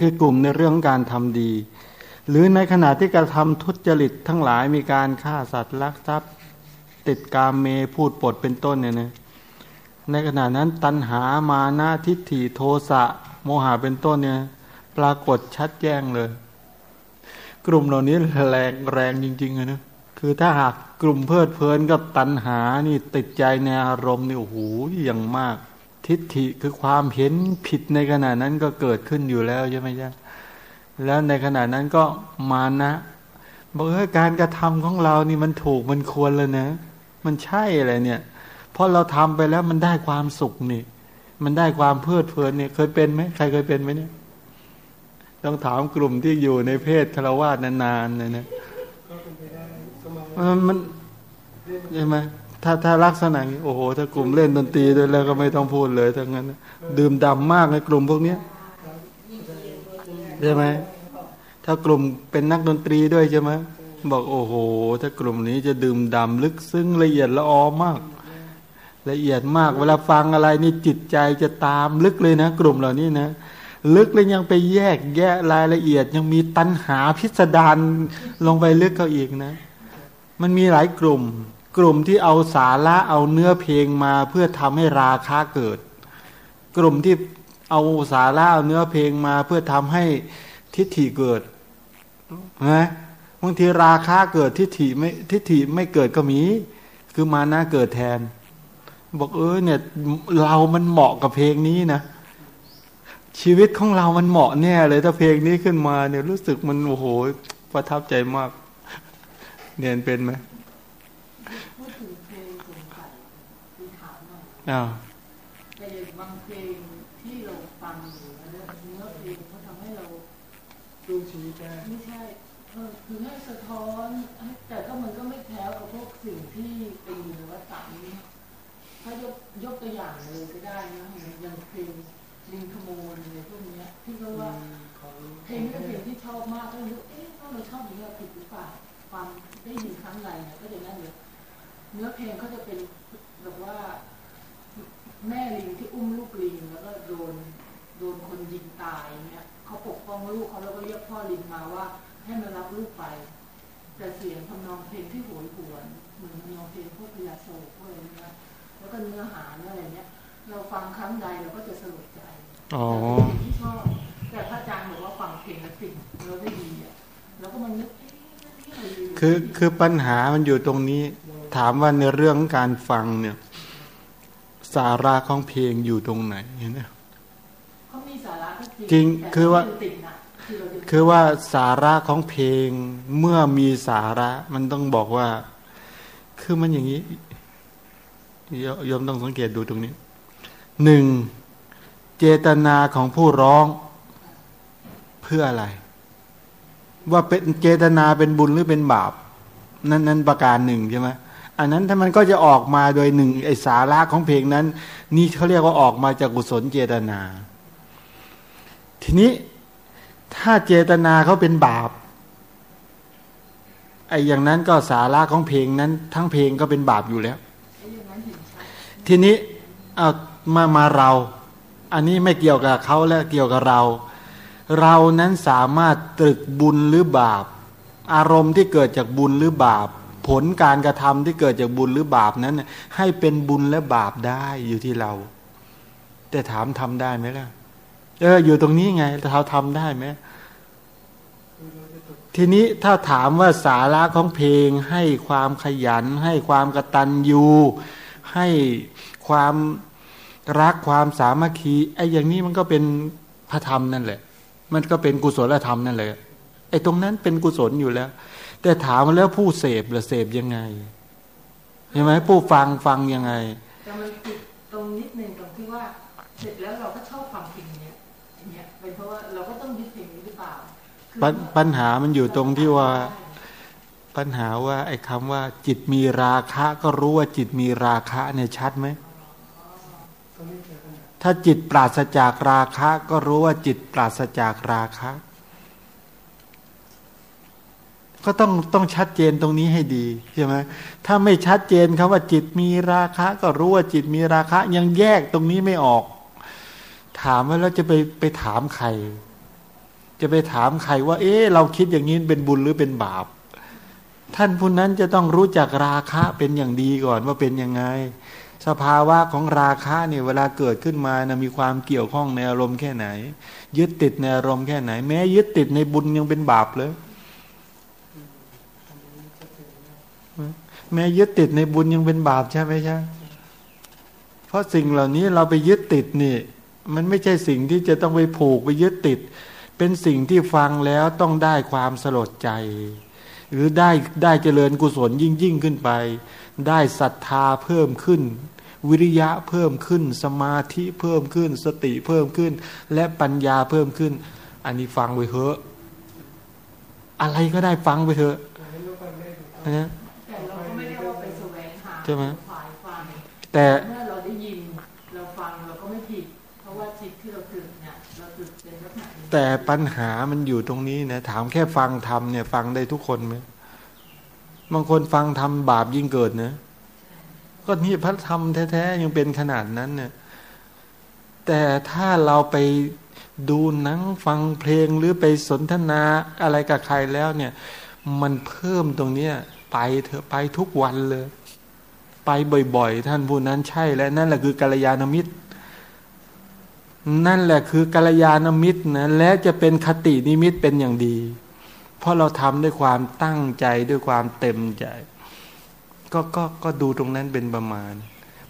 คือกลุ่มในเรื่องการทำดี หรือในขณะที่กระทำทุจริตทั้งหลายมีการฆ่าสัตว์ลักทรัพย์ ติดกามเมพูดปดเป็นต้นเนี่ยนะในขณะนั้นตัณหามานาทิฏฐิโทสะโมหะเป็นต้นเนี่ยปรากฏชัดแจ้งเลย กลุ่มเหล่านี้แรงแรงจริงๆเลยนะคือถ้าหากกลุ่มเพลิดเพลินกับตัณหานี่ติดใจในอารมณ์นี่โอ้โหอย่างมาก ทิฏฐิคือความเห็นผิดในขณะนั้นก็เกิดขึ้นอยู่แล้วใช่ไหมจ๊ะแล้วในขณะนั้นก็มานะบอกว่าการกระทำของเรานี่มันถูกมันควรเลยนะ มันใช่อะไรเนี่ยเพราะเราทำไปแล้วมันได้ความสุขนี่ มันได้ความเพลิดเพลินเนี่ย เคยเป็นไหมใครเคยเป็นไหมเนี่ย ต้องถามกลุ่มที่อยู่ในเพศคารวะนานๆเนี่ยนะมันใช่ไหม ถ้าถ้าลักษณะนี้โอ้โห ถ้ากลุ่มเล่นดนตรีด้วยแล้วก็ไม่ต้องพูดเลยทั้งนั้น ดื่มดำมากในกลุ่มพวกเนี้ยใช่ไหมถ้ากลุ่มเป็นนักดนตรีด้วยใช่ไหมบอกโอ้โห ถ้ากลุ่มนี้จะดื่มดำลึกซึ้งละเอียดละออมาก ละเอียดมาก เวลาฟังอะไรนี่จิตใจจะตามลึกเลยนะ กลุ่มเหล่านี้นะลึกเลยยังไปแยกแยะรายละเอียด ยังมีตัณหาพิสดารลงไปลึกเขาอีกนะ มันมีหลายกลุ่ม กลุ่มที่เอาสาระเอาเนื้อเพลงมาเพื่อทำให้ราคาเกิด กลุ่มที่เอาสาระเอาเนื้อเพลงมาเพื่อทำให้ทิฏฐิเกิดนะบางทีราคาเกิดทิฏฐิไม่ทิฏฐิไม่เกิดก็มี คือมานะเกิดแทน บอกเออเนี่ยเรามันเหมาะกับเพลงนี้นะชีวิตของเรามันเหมาะแน่เลยถ้าเพลงนี้ขึ้นมาเนี่ยรู้สึกมันโอ้โหประทับใจมาก เนียนเป็นไหม อ้าวแต่บางเพลงที่เราฟังอยู่เนื้อเพลงเขาทำให้เราดูชีวิตได้ไม่ใช่คือให้สะท้อน แต่ก็มันก็ไม่แพ้กับพวกสิ่งที่เป็นอยู่ในวัฏฏะนี้ถ้ายกยกตัวอย่างเลยก็ได้นะอย่างเพลงลิงขโมยอะไรพวกนี้ที่เขาว่าเพลงนี้เป็นเพลงที่ชอบมากก็รู้เอ๊ะเราชอบอย่างนี้ผิดหรือเปล่าความได้ยินครั้งใดเนี่ยก็จะนั่นเลยเนื้อเพลงเขาจะเป็นแบบว่า แม่ลิงที่อุ้มลูกลิงแล้วก็โดนโดนคนยิงตายเนี่ยเขาปกป้องลูกเขาแล้วก็เรียกพ่อลิงมาว่า ให้มารับลูกไป แต่เสียงทำนองเพลงที่โหยหวนเหมือนทำนองเพลงพวกพยาโศกพวกอะไรเนี้ยแล้วก็เนื้อหาเนื้ออะไรเนี้ยเราฟังครั้งใดเราก็จะสลดใจอ๋อที่ชอบแต่พระอาจารย์บอกว่าฟังเพลงแล้วสิ่งเราได้ดีอะแล้วก็มันนึกคือคือปัญหามันอยู่ตรงนี้ ถามว่าในเรื่องการฟังเนี่ย สาระของเพลงอยู่ตรงไหนเห็นไหมเขามีสาระจริงคือว่าคือว่าสาระของเพลงเมื่อมีสาระ มันต้องบอกว่า คือมันอย่างนี้ยอมต้องสังเกตดูตรงนี้หนึ่งเจตนาของผู้ร้องเพื่ออะไร ว่าเป็นเจตนาเป็นบุญหรือเป็นบาป นั้นนั้นประการหนึ่งใช่ไหม อันนั้นถ้ามันก็จะออกมาโดยหนึ่งไอสาระของเพลงนั้น นี่เขาเรียกว่าออกมาจากกุศลเจตนา ทีนี้ถ้าเจตนาเขาเป็นบาปไออย่างนั้นก็สาระของเพลงนั้น ทั้งเพลงก็เป็นบาปอยู่แล้ว ทีนี้เอามามาเรา อันนี้ไม่เกี่ยวกับเขาและเกี่ยวกับเรา เรานั้นสามารถตรึกบุญหรือบาป อารมณ์ที่เกิดจากบุญหรือบาป ผลการกระทำที่เกิดจากบุญหรือบาปนั้น ให้เป็นบุญและบาปได้อยู่ที่เรา แต่ถามทำได้ไหมล่ะ เออ อยู่ตรงนี้ไงเราทำได้ไหมทีนี้ถ้าถามว่าสาระของเพลง ให้ความขยัน ให้ความกระตันยูให้ความรักความสามัคคีไอ้อย่างนี้มันก็เป็นพระธรรมนั่นแหละ มันก็เป็นกุศลธรรมนั่นแหละไอ้ตรงนั้นเป็นกุศลอยู่แล้ว แต่ถามมาแล้วผู้เสพละเสพยังไงใช่ไหมผู้ฟังฟังยังไงแต่มันติดตรงนิดนึงตรงที่ว่าเสร็จแล้วเราก็ชอบฟังเพลงเนี้ยเนี่ยเป็นเพราะว่าเราก็ต้องยึดเพลงนี้หรือเปล่าปัญหามันอยู่ตรงที่ว่าปัญหาว่าไอ้คำว่า จิตมีราคะ ก็รู้ว่าจิตมีราคะเนี่ยชัดไหม ถ้าจิตปราศจากราคะ ก็รู้ว่าจิตปราศจากราคะ ก็ต้องต้องชัดเจนตรงนี้ให้ดีใช่ไหมถ้าไม่ชัดเจนคำว่าจิตมีราคะ ก็รู้ว่าจิตมีราคะ ยังแยกตรงนี้ไม่ออก ถามว่าเราจะไปไปถามใคร จะไปถามใครว่า เอ๊ะเราคิดอย่างนี้เป็นบุญหรือเป็นบาป ท่านผู้นั้นจะต้องรู้จักราคะเป็นอย่างดีก่อนว่าเป็นยังไง สภาวะของราคะเนี่ยเวลาเกิดขึ้นมานะมีความเกี่ยวข้องในอารมณ์แค่ไหน ยึดติดในอารมณ์แค่ไหน แม้ยึดติดในบุญยังเป็นบาปเลย แม้ยึดติดในบุญยังเป็นบาปใช่ไหมใช่เพราะสิ่งเหล่านี้เราไปยึดติดนี่ มันไม่ใช่สิ่งที่จะต้องไปผูกไปยึดติด เป็นสิ่งที่ฟังแล้วต้องได้ความสลดใจ หรือได้ได้เจริญกุศลยิ่งยิ่งขึ้นไป ได้ศรัทธาเพิ่มขึ้น วิริยะเพิ่มขึ้น สมาธิเพิ่มขึ้น สติเพิ่มขึ้น และปัญญาเพิ่มขึ้น อันนี้ฟังไปเถอะอะไรก็ได้ฟังไปเถอะนะ ใช่ไหมแต่เมื่อเราได้ยินเราฟังเราก็ไม่ผิด เพราะว่าจิตที่เราตึกเนี่ยเราตึกเป็นลักษณะแต่ปัญหามันอยู่ตรงนี้นะถามแค่ฟังทำเนี่ย ฟังได้ทุกคนไหมบางคนฟังทำบาปยิ่งเกิดนะก็นี่พระธรรมแท้ๆยังเป็นขนาดนั้นเนี่ยแต่ถ้าเราไปดูหนังฟังเพลงหรือไปสนทนาอะไรกับใครแล้วเนี่ย มันเพิ่มตรงเนี้ยไปเถอะไปทุกวันเลย ไปบ่อย ๆ ท่านผู้นั้นใช่และนั่นแหละคือกัลยาณมิตร นั่นแหละคือกัลยาณมิตรนะและจะเป็นคตินิมิตเป็นอย่างดี เพราะเราทำด้วยความตั้งใจด้วยความเต็มใจ ก็ก็ก็ดูตรงนั้นเป็นประมาณ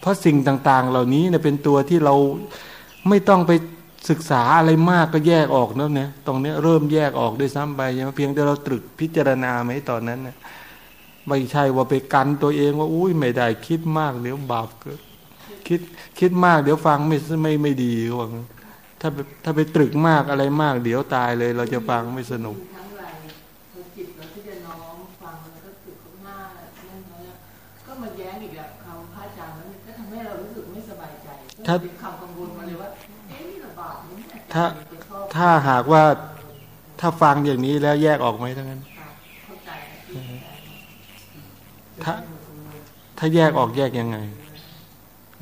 เพราะสิ่งต่างๆ เหล่านี้เนี่ยเป็นตัวที่เราไม่ต้องไปศึกษาอะไรมากก็แยกออกแล้วเนี่ยตรงนี้เริ่มแยกออกด้วยซ้ำไปยังเพียงแต่เราตรึกพิจารณาไหมตอนนั้นนะ ไม่ใช่ว่าไปกันตัวเองว่าอุ้ยไม่ได้คิดมากเดี๋ยวบาปเกิดคิดคิดมากเดี๋ยวฟังไม่ไม่ไม่ดีว่าถ้าถ้าไปตรึกมากอะไรมาก เดี๋ยวตายเลย เราจะฟังไม่สนุกถ้าถ้าถ้าหากว่าถ้าฟังอย่างนี้แล้วแยกออกไหมทั้งนั้น ถ้าถ้าแยกออกแยกยังไง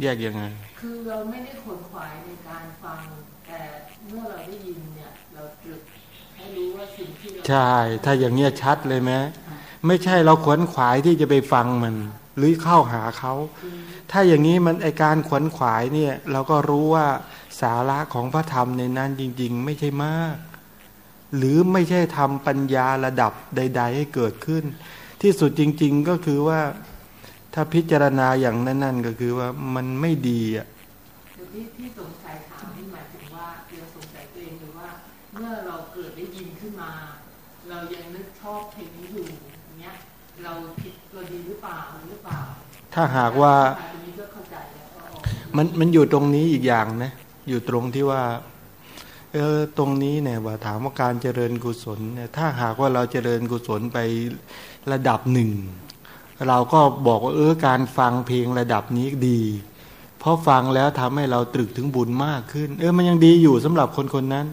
แยกยังไง คือเราไม่ได้ขนขวายในการฟังแต่เมื่อเราได้ยินเนี่ย เราจึกให้รู้ว่าสิ่งที่ใช่ ถ้าอย่างเงี้ยชัดเลยไหมไม่ใช่เราขวนขวายที่จะไปฟังมัน หรือเข้าหาเขา ถ้าอย่างนี้มันไอการขวนขวายเนี่ย เราก็รู้ว่าสาระของพระธรรมในนั้นจริง ๆ ไม่ใช่มาก หรือไม่ใช่ทำปัญญาระดับใด ๆ ให้เกิดขึ้น ที่สุดจริง ๆก็คือว่าถ้าพิจารณาอย่างนั้นๆ ก็คือว่ามันไม่ดีอะที่ที่สงสัยถามนี่หมายถึงว่าเราสงสัยตัวเองหรือว่า เมื่อเราเกิดได้ยินขึ้นมา เรายังนึกชอบเพลงนี้อยู่อย่างเงี้ยเราคิดเราดีหรือเปล่าหรือเปล่า ถ้าหากว่ามันมันอยู่ตรงนี้อีกอย่างนะอยู่ตรงที่ว่าเออตรงนี้เนี่ยว่าถามว่าการเจริญกุศลเนี่ยถ้าหากว่าเราเจริญกุศลไป ระดับหนึ่ง เราก็บอกว่าเออการฟังเพลงระดับนี้ดี เพราะฟังแล้วทำให้เราตรึกถึงบุญมากขึ้น เออมันยังดีอยู่สำหรับคนคนนั้น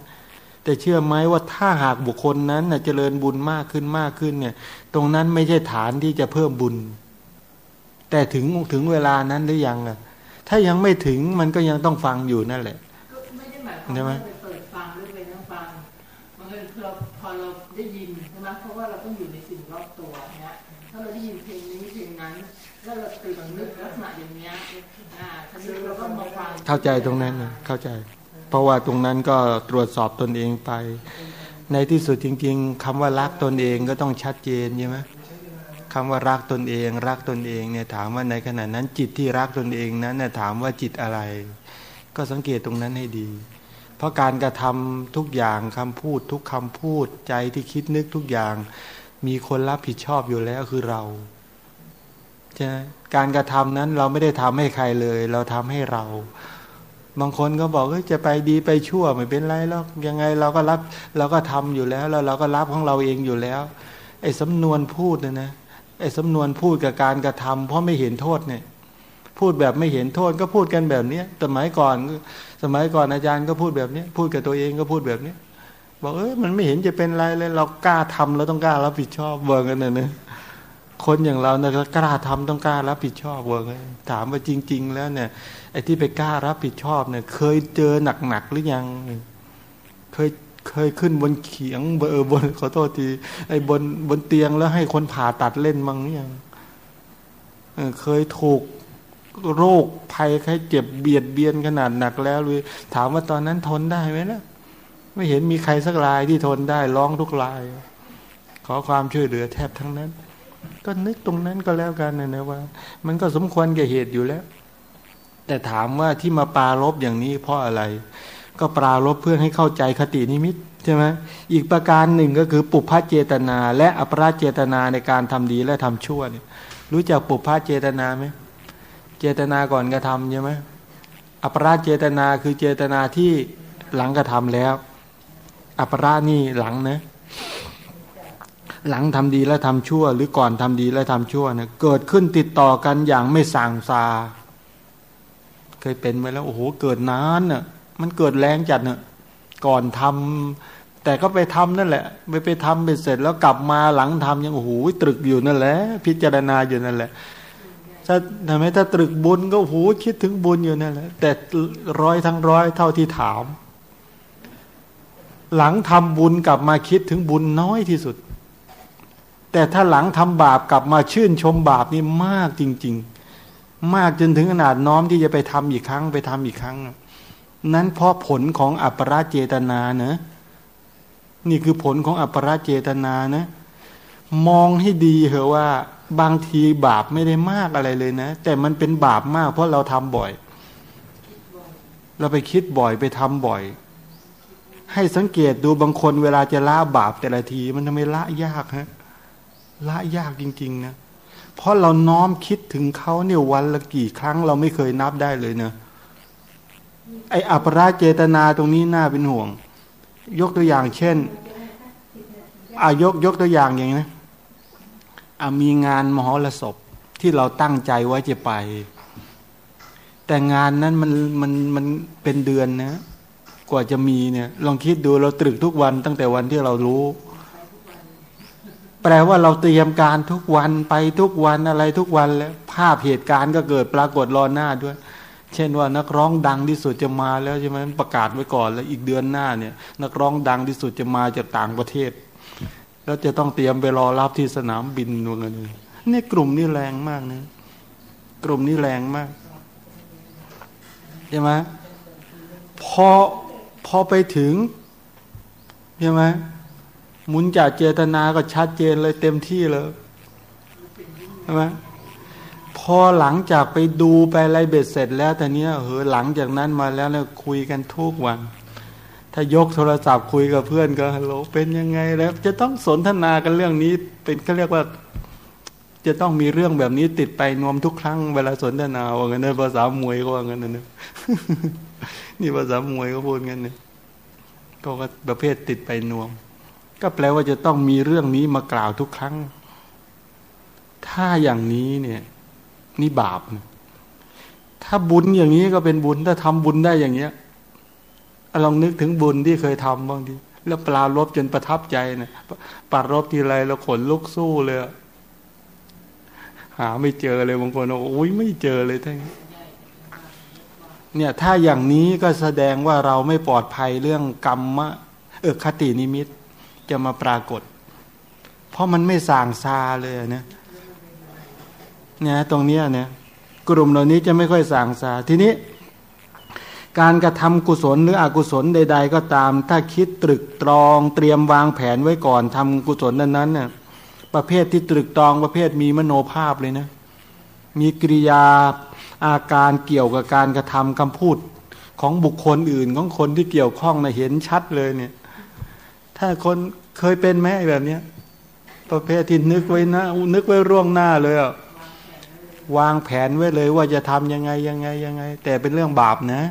แต่เชื่อไหมว่าถ้าหากบุคคลนั้นเจริญบุญมากขึ้นมากขึ้นเนี่ย ตรงนั้นไม่ใช่ฐานที่จะเพิ่มบุญ แต่ถึงถึงเวลานั้นหรือยังอะถ้ายังไม่ถึงมันก็ยังต้องฟังอยู่นั่นแหละใช่ไหมพอเราได้ยินใช่ไหมเพราะว่าเราต้องอยู่ใน เราตื่นนึกลักษณะอย่างเนี้ยอ่าทีนี้เราก็มาฟังเข้าใจตรงนั้นนะเข้าใจ เพราะว่าตรงนั้นก็ตรวจสอบตนเองไป ในที่สุดจริง ๆคำว่ารักตนเองก็ต้องชัดเจนใช่ไหมคำว่ารักตนเอง รักตนเองเนี่ยถามว่าในขณะนั้นจิตที่รักตนเองนั้นเนี่ยถามว่าจิตอะไร ก็สังเกตตรงนั้นให้ดี เพราะการกระทำทุกอย่างคำพูดทุกคำพูดใจที่คิดนึกทุกอย่าง มีคนรับผิดชอบอยู่แล้วคือเรา การกระทำนั้นเราไม่ได้ทำให้ใครเลย เราทำให้เรา บางคนก็บอกเฮ้ยจะไปดีไปชั่วไม่เป็นไรหรอกยังไงเราก็รับเราก็ทำอยู่แล้ว แล้วเราก็รับของเราเองอยู่แล้ว ไอ้สำนวนพูดนะนะไอ้สำนวนพูดกับการกระทำเพราะไม่เห็นโทษเนี่ยพูดแบบไม่เห็นโทษก็พูดกันแบบเนี้ยสมัยก่อน สมัยก่อนอาจารย์ก็พูดแบบเนี้ยพูดกับตัวเองก็พูดแบบเนี้ยบอกเอ้ยมันไม่เห็นจะเป็นไรเลย เรากล้าทำเราต้องกล้ารับผิดชอบเว้ย ว่ากันนะเนี่ย คนอย่างเราเนี่ยกล้าทำต้องกล้ารับผิดชอบเวิร์กถามว่าจริง ๆ แล้วเนี่ยไอ้ที่ไปกล้ารับผิดชอบเนี่ยเคยเจอหนักๆหรือยัง เคยเคยขึ้นบนเขียงเบอร์บนขอโทษทีไอ้บนบนเตียงแล้วให้คนผ่าตัดเล่นมั้งเนี่ยเคยถูกโรคภัยใครเจ็บเบียดเบียนขนาดหนักแล้วเลยถามว่าตอนนั้นทนได้ไหมนะไม่เห็นมีใครสักรายที่ทนได้ร้องทุกราย ขอความช่วยเหลือแทบทั้งนั้น ก็นึกตรงนั้นก็แล้วกันนะนะว่า มันก็สมควรแก่เหตุอยู่แล้ว แต่ถามว่าที่มาปาลบอย่างนี้เพราะอะไร ก็ปรารบเพื่อให้เข้าใจคตินิมิตใช่ไหมอีกประการหนึ่งก็คือปุพพะเจตนา และอปราเจตนาในการทำดีและทำชั่วเนี่ย รู้จักปุพพะเจตนาไหมเจตนาก่อนกระทำใช่ไหมอปราเจตนาคือเจตนาที่หลังกระทำแล้ว อปรานี่หลังนะ หลังทำดีและทำชั่ว หรือก่อนทำดีและทำชั่วเนี่ยเกิดขึ้นติดต่อกันอย่างไม่สั่งซา เคยเป็นไหมแล้วโอ้โหเกิดนานเน่ะมันเกิดแรงจัดเน่ะก่อนทำแต่ก็ไปทำนั่นแหละ ไปไปทำไปเสร็จแล้วกลับมาหลังทำยังโอ้โหตรึกอยู่นั่นแหละ พิจารณาอยู่นั่นแหละถ้าทำไมถ้าตรึกบุญก็หูคิดถึงบุญอยู่นั่นแหละแต่ร้อยทั้งร้อยเท่าที่ถาม หลังทำบุญกลับมาคิดถึงบุญน้อยที่สุด แต่ถ้าหลังทำบาปกลับมาชื่นชมบาปนี่มากจริง ๆ มากจนถึงขนาดน้อมที่จะไปทำอีกครั้งไปทำอีกครั้ง นั้นเพราะผลของอัปราเจตนาเนะนี่คือผลของอัปราเจตนานะมองให้ดีเหอะว่าบางทีบาปไม่ได้มากอะไรเลยนะ แต่มันเป็นบาปมากเพราะเราทำบ่อย เราไปคิดบ่อยไปทำบ่อย ให้สังเกตดูบางคนเวลาจะละบาปแต่ละที มันทำไมละยากฮะ ละยากจริงๆนะเพราะเราน้อมคิดถึงเขาเนี่ยวันละกี่ครั้งเราไม่เคยนับได้เลยเนะไออัปราเจตนาตรงนี้น่าเป็นห่วง ยกตัวอย่างเช่นอายกยกตัวอย่างอย่างนี้มีงานมหรสพที่เราตั้งใจไว้จะไป แต่งานนั้นมันมันมันเป็นเดือนนะ กว่าจะมีเนี่ย ลองคิดดูเราตรึกทุกวันตั้งแต่วันที่เรารู้ แปลว่าเราเตรียมการทุกวันไปทุกวันอะไรทุกวันแล้วภาพเหตุการณ์ก็เกิดปรากฏรอหน้าด้วย เช่นว่านักร้องดังที่สุดจะมาแล้วใช่ไหมประกาศไว้ก่อนแล้วอีกเดือนหน้าเนี่ย นักร้องดังที่สุดจะมาจากต่างประเทศ แล้วจะต้องเตรียมไปรอรับที่สนามบินนู่นเลยนี่กลุ่มนี้แรงมากนะกลุ่มนี้แรงมากใช่ไหมพอพอไปถึงใช่ไหม มุนจากเจตนาก็ชัดเจนเลยเต็มที่เลยใช่ไหมพอหลังจากไปดูไปอะไรเบ็ดเสร็จแล้วแต่เนี้ยเออหลังจากนั้นมาแล้วเนี่ยคุยกันทุกวัน ถ้ายกโทรศัพท์คุยกับเพื่อนก็ฮัลโหลเป็นยังไงแล้ว จะต้องสนทนากันเรื่องนี้ เป็นเขาเรียกว่า จะต้องมีเรื่องแบบนี้ติดไปนวมทุกครั้งเวลาสนทนาว่างั้นภาษามวยก็ว่างั้นนะนี่ภาษามวยก็พูดงั้นเนี่ยก็ประเภทติดไปนวม ก็แปลว่าจะต้องมีเรื่องนี้มากล่าวทุกครั้ง ถ้าอย่างนี้เนี่ยนี่บาปถ้าบุญอย่างนี้ก็เป็นบุญ ถ้าทำบุญได้อย่างเนี้ยลองนึกถึงบุญที่เคยทำบ้างดิแล้วปลารบจนประทับใจนะปลารบทีไรเราขนลุกสู้เลย หาไม่เจอเลยบางคนโอ้ยไม่เจอเลยทั้งเนี่ยถ้าอย่างนี้ก็แสดงว่าเราไม่ปลอดภัยเรื่องกรรมะเออคตินิมิต จะมาปรากฏ เพราะมันไม่สางซาเลยนะเนี่ยตรงเนี้ยเนี่ยกลุ่มเหล่านี้จะไม่ค่อยสางซาทีนี้ การกระทำกุศลหรืออกุศลใด ๆ ก็ตาม ถ้าคิดตรึกตรองเตรียมวางแผนไว้ก่อนทำกุศลนั้นๆเนี่ยประเภทที่ตรึกตรองประเภทมีมโนภาพเลยนะ มีกิริยาอาการเกี่ยวกับการกระทำคำพูดของบุคคลอื่นของคนที่เกี่ยวข้องนะเห็นชัดเลยเนี่ย ถ้าคน เคยเป็นไหมแบบเนี้ยประเภทที่นึกไว้นะนึกไว้ร่วงหน้าเลยอะวางแผนไว้เลยว่าจะทำยังไงยังไงยังไง แต่เป็นเรื่องบาปนะ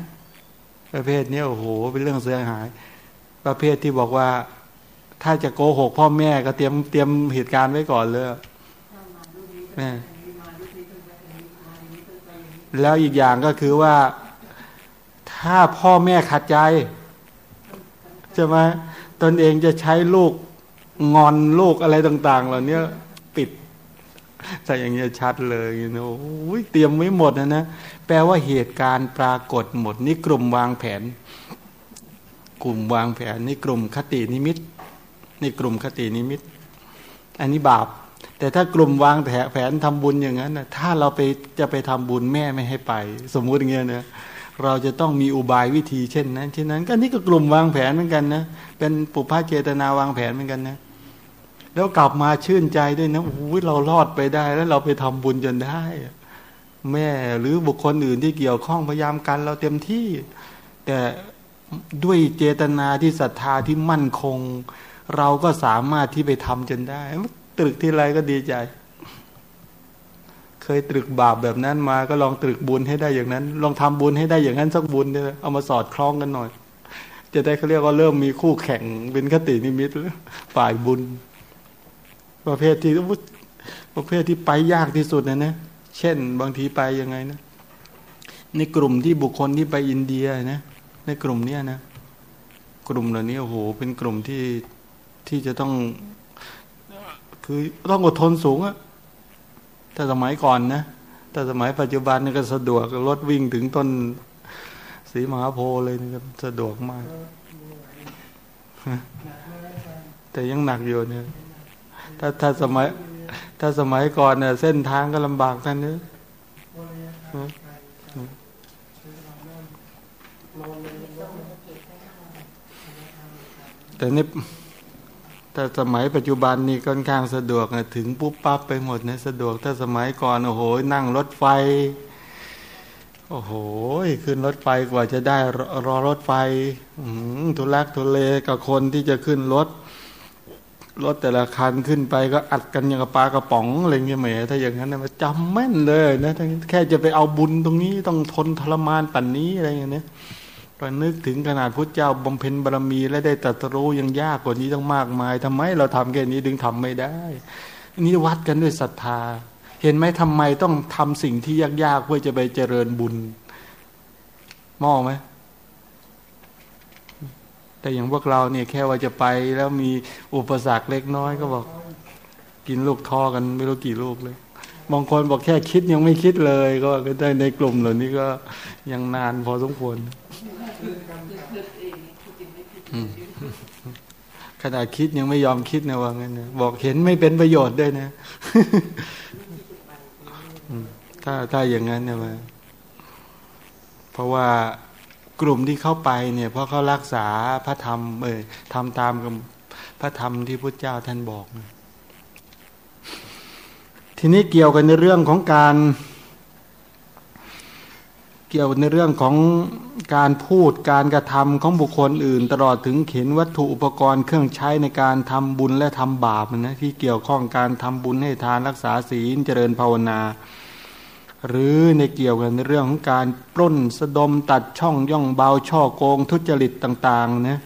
ประเภทนี้โอ้โห เป็นเรื่องเสียหาย ประเภทที่บอกว่า ถ้าจะโกหกพ่อแม่ก็เตรียมเตรียมเหตุการณ์ไว้ก่อนเลยแล้วอีกอย่างก็คือว่า ถ้าพ่อแม่ขัดใจใช่ไหม ตนเองจะใช้ลูกงอนลูกอะไรต่าง ๆ เหล่านี้ปิดแต่อย่างเงี้ยชัดเลยนะโอ้ยเตรียมไว้หมดนะนะแปลว่าเหตุการณ์ปรากฏหมด นี่กลุ่มวางแผน กลุ่มวางแผนนี่กลุ่มคตินิมิตนี่กลุ่มคตินิมิต อันนี้บาป แต่ถ้ากลุ่มวางแผนทำบุญอย่างนั้นนะถ้าเราไปจะไปทำบุญแม่ไม่ให้ไป สมมุติอย่างเงี้ยนะ เราจะต้องมีอุบายวิธีเช่นนั้นเช่นนั้นก็นี่ก็กลุ่มวางแผนเหมือนกันนะเป็นปุพพะเจตนาวางแผนเหมือนกันนะ แล้วกลับมาชื่นใจด้วยนะโอ้ยเรารอดไปได้แล้วเราไปทำบุญจนได้ แม่หรือบุคคลอื่นที่เกี่ยวข้องพยายามกันเราเต็มที่ แต่ด้วยเจตนาที่ศรัทธาที่มั่นคง เราก็สามารถที่ไปทำจนได้ ตรึกที่ไรก็ดีใจ ยตรึกบาปแบบนั้นมา ก็ลองตรึกบุญให้ได้อย่างนั้น ลองทำบุญให้ได้อย่างนั้นสักบุญเนี่ยเอามาสอดคล้องกันหน่อย จะได้เขาเรียกว่าเริ่มมีคู่แข่งเป็นคตินิมิตฝ่ายบุญ ประเภทที่ประเภทที่ไปยากที่สุดนะนะเช่น บางทีไปยังไงนะในกลุ่มที่บุคคลที่ไปอินเดียนะในกลุ่มเนี้ยนะกลุ่มเหล่านี้โอ้โหเป็นกลุ่มที่ที่จะต้อง คือต้องอดทนสูงอะ ถ้าสมัยก่อนนะแต่สมัยปัจจุบันนี่ก็สะดวกรถวิ่งถึงต้นสีมหาโพธิ์เลยนี่ก็สะดวกมาก แต่ยังหนักอยู่เนี่ย ถ้าถ้าสมัย ถ้าสมัยก่อนเนี่ยเส้นทางก็ลำบากกันเนื้อแต่นี่ แต่สมัยปัจจุบันนี่ค่อนข้างสะดวกนะถึงปุ๊บปั๊บไปหมดนะสะดวกถ้าสมัยก่อนโอ้โห นั่งรถไฟ โอ้โห ขึ้นรถไฟกว่าจะได้รอรถไฟทุลักทุเลกับคนที่จะขึ้นรถ รถแต่ละคันขึ้นไปก็อัดกันอย่างกับปลากระป๋องอะไรเงี้ยแหมถ้าอย่างนั้นนะจำแม่นเลยนะแค่จะไปเอาบุญตรงนี้ต้องทนทรมานปันนี้อะไรอย่างเงี้ย ระนึกถึงขนาดพุทธเจ้าบำเพ็ญบารมีและได้ตรัสรู้ยังยากกว่านี้ต้องมากมายทำไมเราทำแค่นี้ถึงทำไม่ได้นี่วัดกันด้วยศรัทธา เห็นไหมทำไมต้องทำสิ่งที่ยากๆเพื่อจะไปเจริญบุญมองไหมแต่อย่างพวกเราเนี่ยแค่ว่าจะไปแล้วมีอุปสรรคเล็กน้อยก็บอก กินลูกทอกันไม่รู้กี่ลูกเลยบางคนบอกแค่คิดยังไม่คิดเลย ก็ได้ในกลุ่มเหล่านี้ก็ยังนานพอสมควร ขนาดคิดยังไม่ยอมคิดนะว่างั้นนะบอกเห็นไม่เป็นประโยชน์ด้วยนะ ถ้าถ้าอย่างนั้นเนี่ยมาเพราะว่ากลุ่มที่เข้าไปเนี่ย เพราะเขารักษาพระธรรม เออทำตามกับพระธรรมที่พระเจ้าท่านบอกทีนี้เกี่ยวกันในเรื่องของการ เกี่ยวในเรื่องของการพูดการกระทำของบุคคลอื่น ตลอดถึงเข็นวัตถุอุปกรณ์เครื่องใช้ในการทำบุญและทำบาปนะที่เกี่ยวข้องการทำบุญให้ทานรักษาศีลเจริญภาวนา หรือในเกี่ยวกันในเรื่องของการปล้นสะดมตัดช่องย่องเบาช่อโกง ทุจริตต่างๆนะ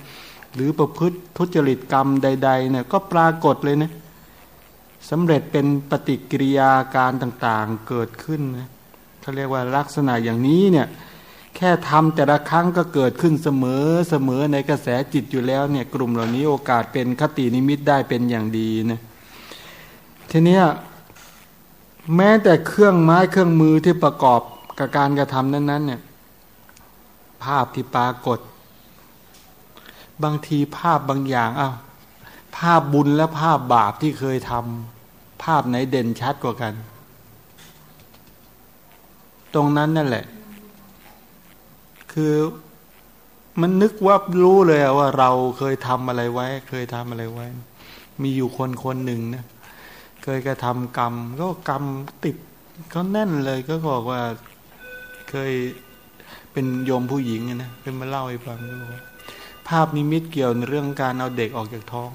หรือประพฤติทุจริตกรรมใดๆเนี่ยก็ปรากฏเลยนะสำเร็จเป็นปฏิกิริยาการต่างๆเกิดขึ้นนะ เขาเรียกว่าลักษณะอย่างนี้เนี่ยแค่ทำแต่ละครั้งก็เกิดขึ้นเสมอเสมอในกระแสจิตอยู่แล้วเนี่ยกลุ่มเหล่านี้โอกาสเป็นคตินิมิตได้เป็นอย่างดีนะทีนี้แม้แต่เครื่องไม้เครื่องมือที่ประกอบกับการกระทำนั้นๆเนี่ยภาพที่ปรากฏ บางทีภาพบางอย่างอ้าวภาพบุญและภาพบาปที่เคยทำภาพไหนเด่นชัดกว่ากัน ตรงนั้นนั่นแหละ คือมันนึกว่ารู้เลยว่าเราเคยทำอะไรไว้ เคยทำอะไรไว้ มีอยู่คนคนหนึ่งนะเคยกระทำกรรม ก็กรรมติดเขาแน่นเลยก็บอกว่าเคยเป็นโยมผู้หญิงนะเป็นมาเล่าให้ฟังก็บอกภาพนิมิตเกี่ยวในเรื่องการเอาเด็กออกจากท้อง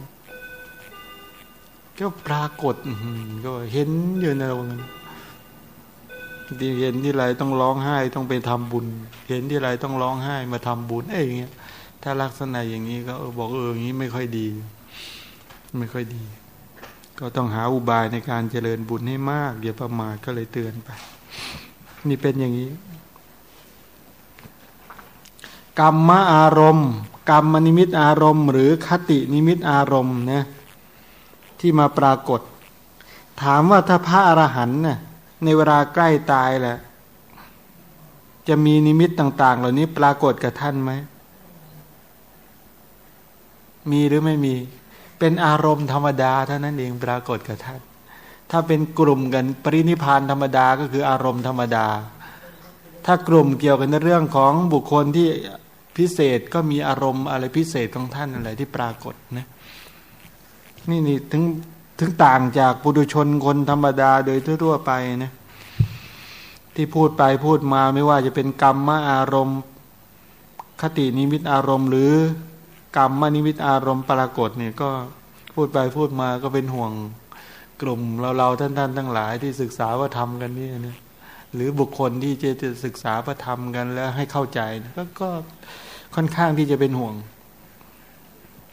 ก็ปรากฏก็เห็นอยู่ในตรงนั้น ที่เห็นที่ไรต้องร้องไห้ต้องไปทำบุญ เห็นที่ไรต้องร้องไห้มาทำบุญเอ้ยอย่างเงี้ยถ้าลักษณะอย่างนี้ก็บอกเอออย่างนี้ไม่ค่อยดี ไม่ค่อยดี ก็ต้องหาอุบายในการเจริญบุญให้มากอย่าประมาทก็เลยเตือนไป นี่เป็นอย่างนี้ กรรมอารมณ์ กรรมนิมิตอารมณ์ หรือคตินิมิตอารมณ์นะที่มาปรากฏ ถามว่าถ้าพระอรหันต์น่ะ ในเวลาใกล้ตายแหละ จะมีนิมิตต่าง ๆ เหล่านี้ปรากฏกับท่านไหม มีหรือไม่มี เป็นอารมณ์ธรรมดาเท่านั้นเองปรากฏกับท่าน ถ้าเป็นกลุ่มกันปรินิพานธรรมดาก็คืออารมณ์ธรรมดา ถ้ากลุ่มเกี่ยวกันในเรื่องของบุคคลที่พิเศษก็มีอารมณ์อะไรพิเศษของท่านอะไรที่ปรากฏนะนี่นี่ถึง ถึงต่างจากปุถุชนคนธรรมดาโดยทั่วไปนะที่พูดไปพูดมาไม่ว่าจะเป็นกรรมมอารมณ์ คตินิมิตอารมณ์ หรือกรรมมนิมิตอารมณ์ปรากฏเนี่ยก็พูดไปพูดมาก็เป็นห่วงกลุ่มเราเราท่านท่านทั้งหลายที่ศึกษาว่าทำกันนี่นะหรือบุคคลที่จะศึกษาพระธรรมกันแล้วให้เข้าใจก็ก็ค่อนข้างที่จะเป็นห่วง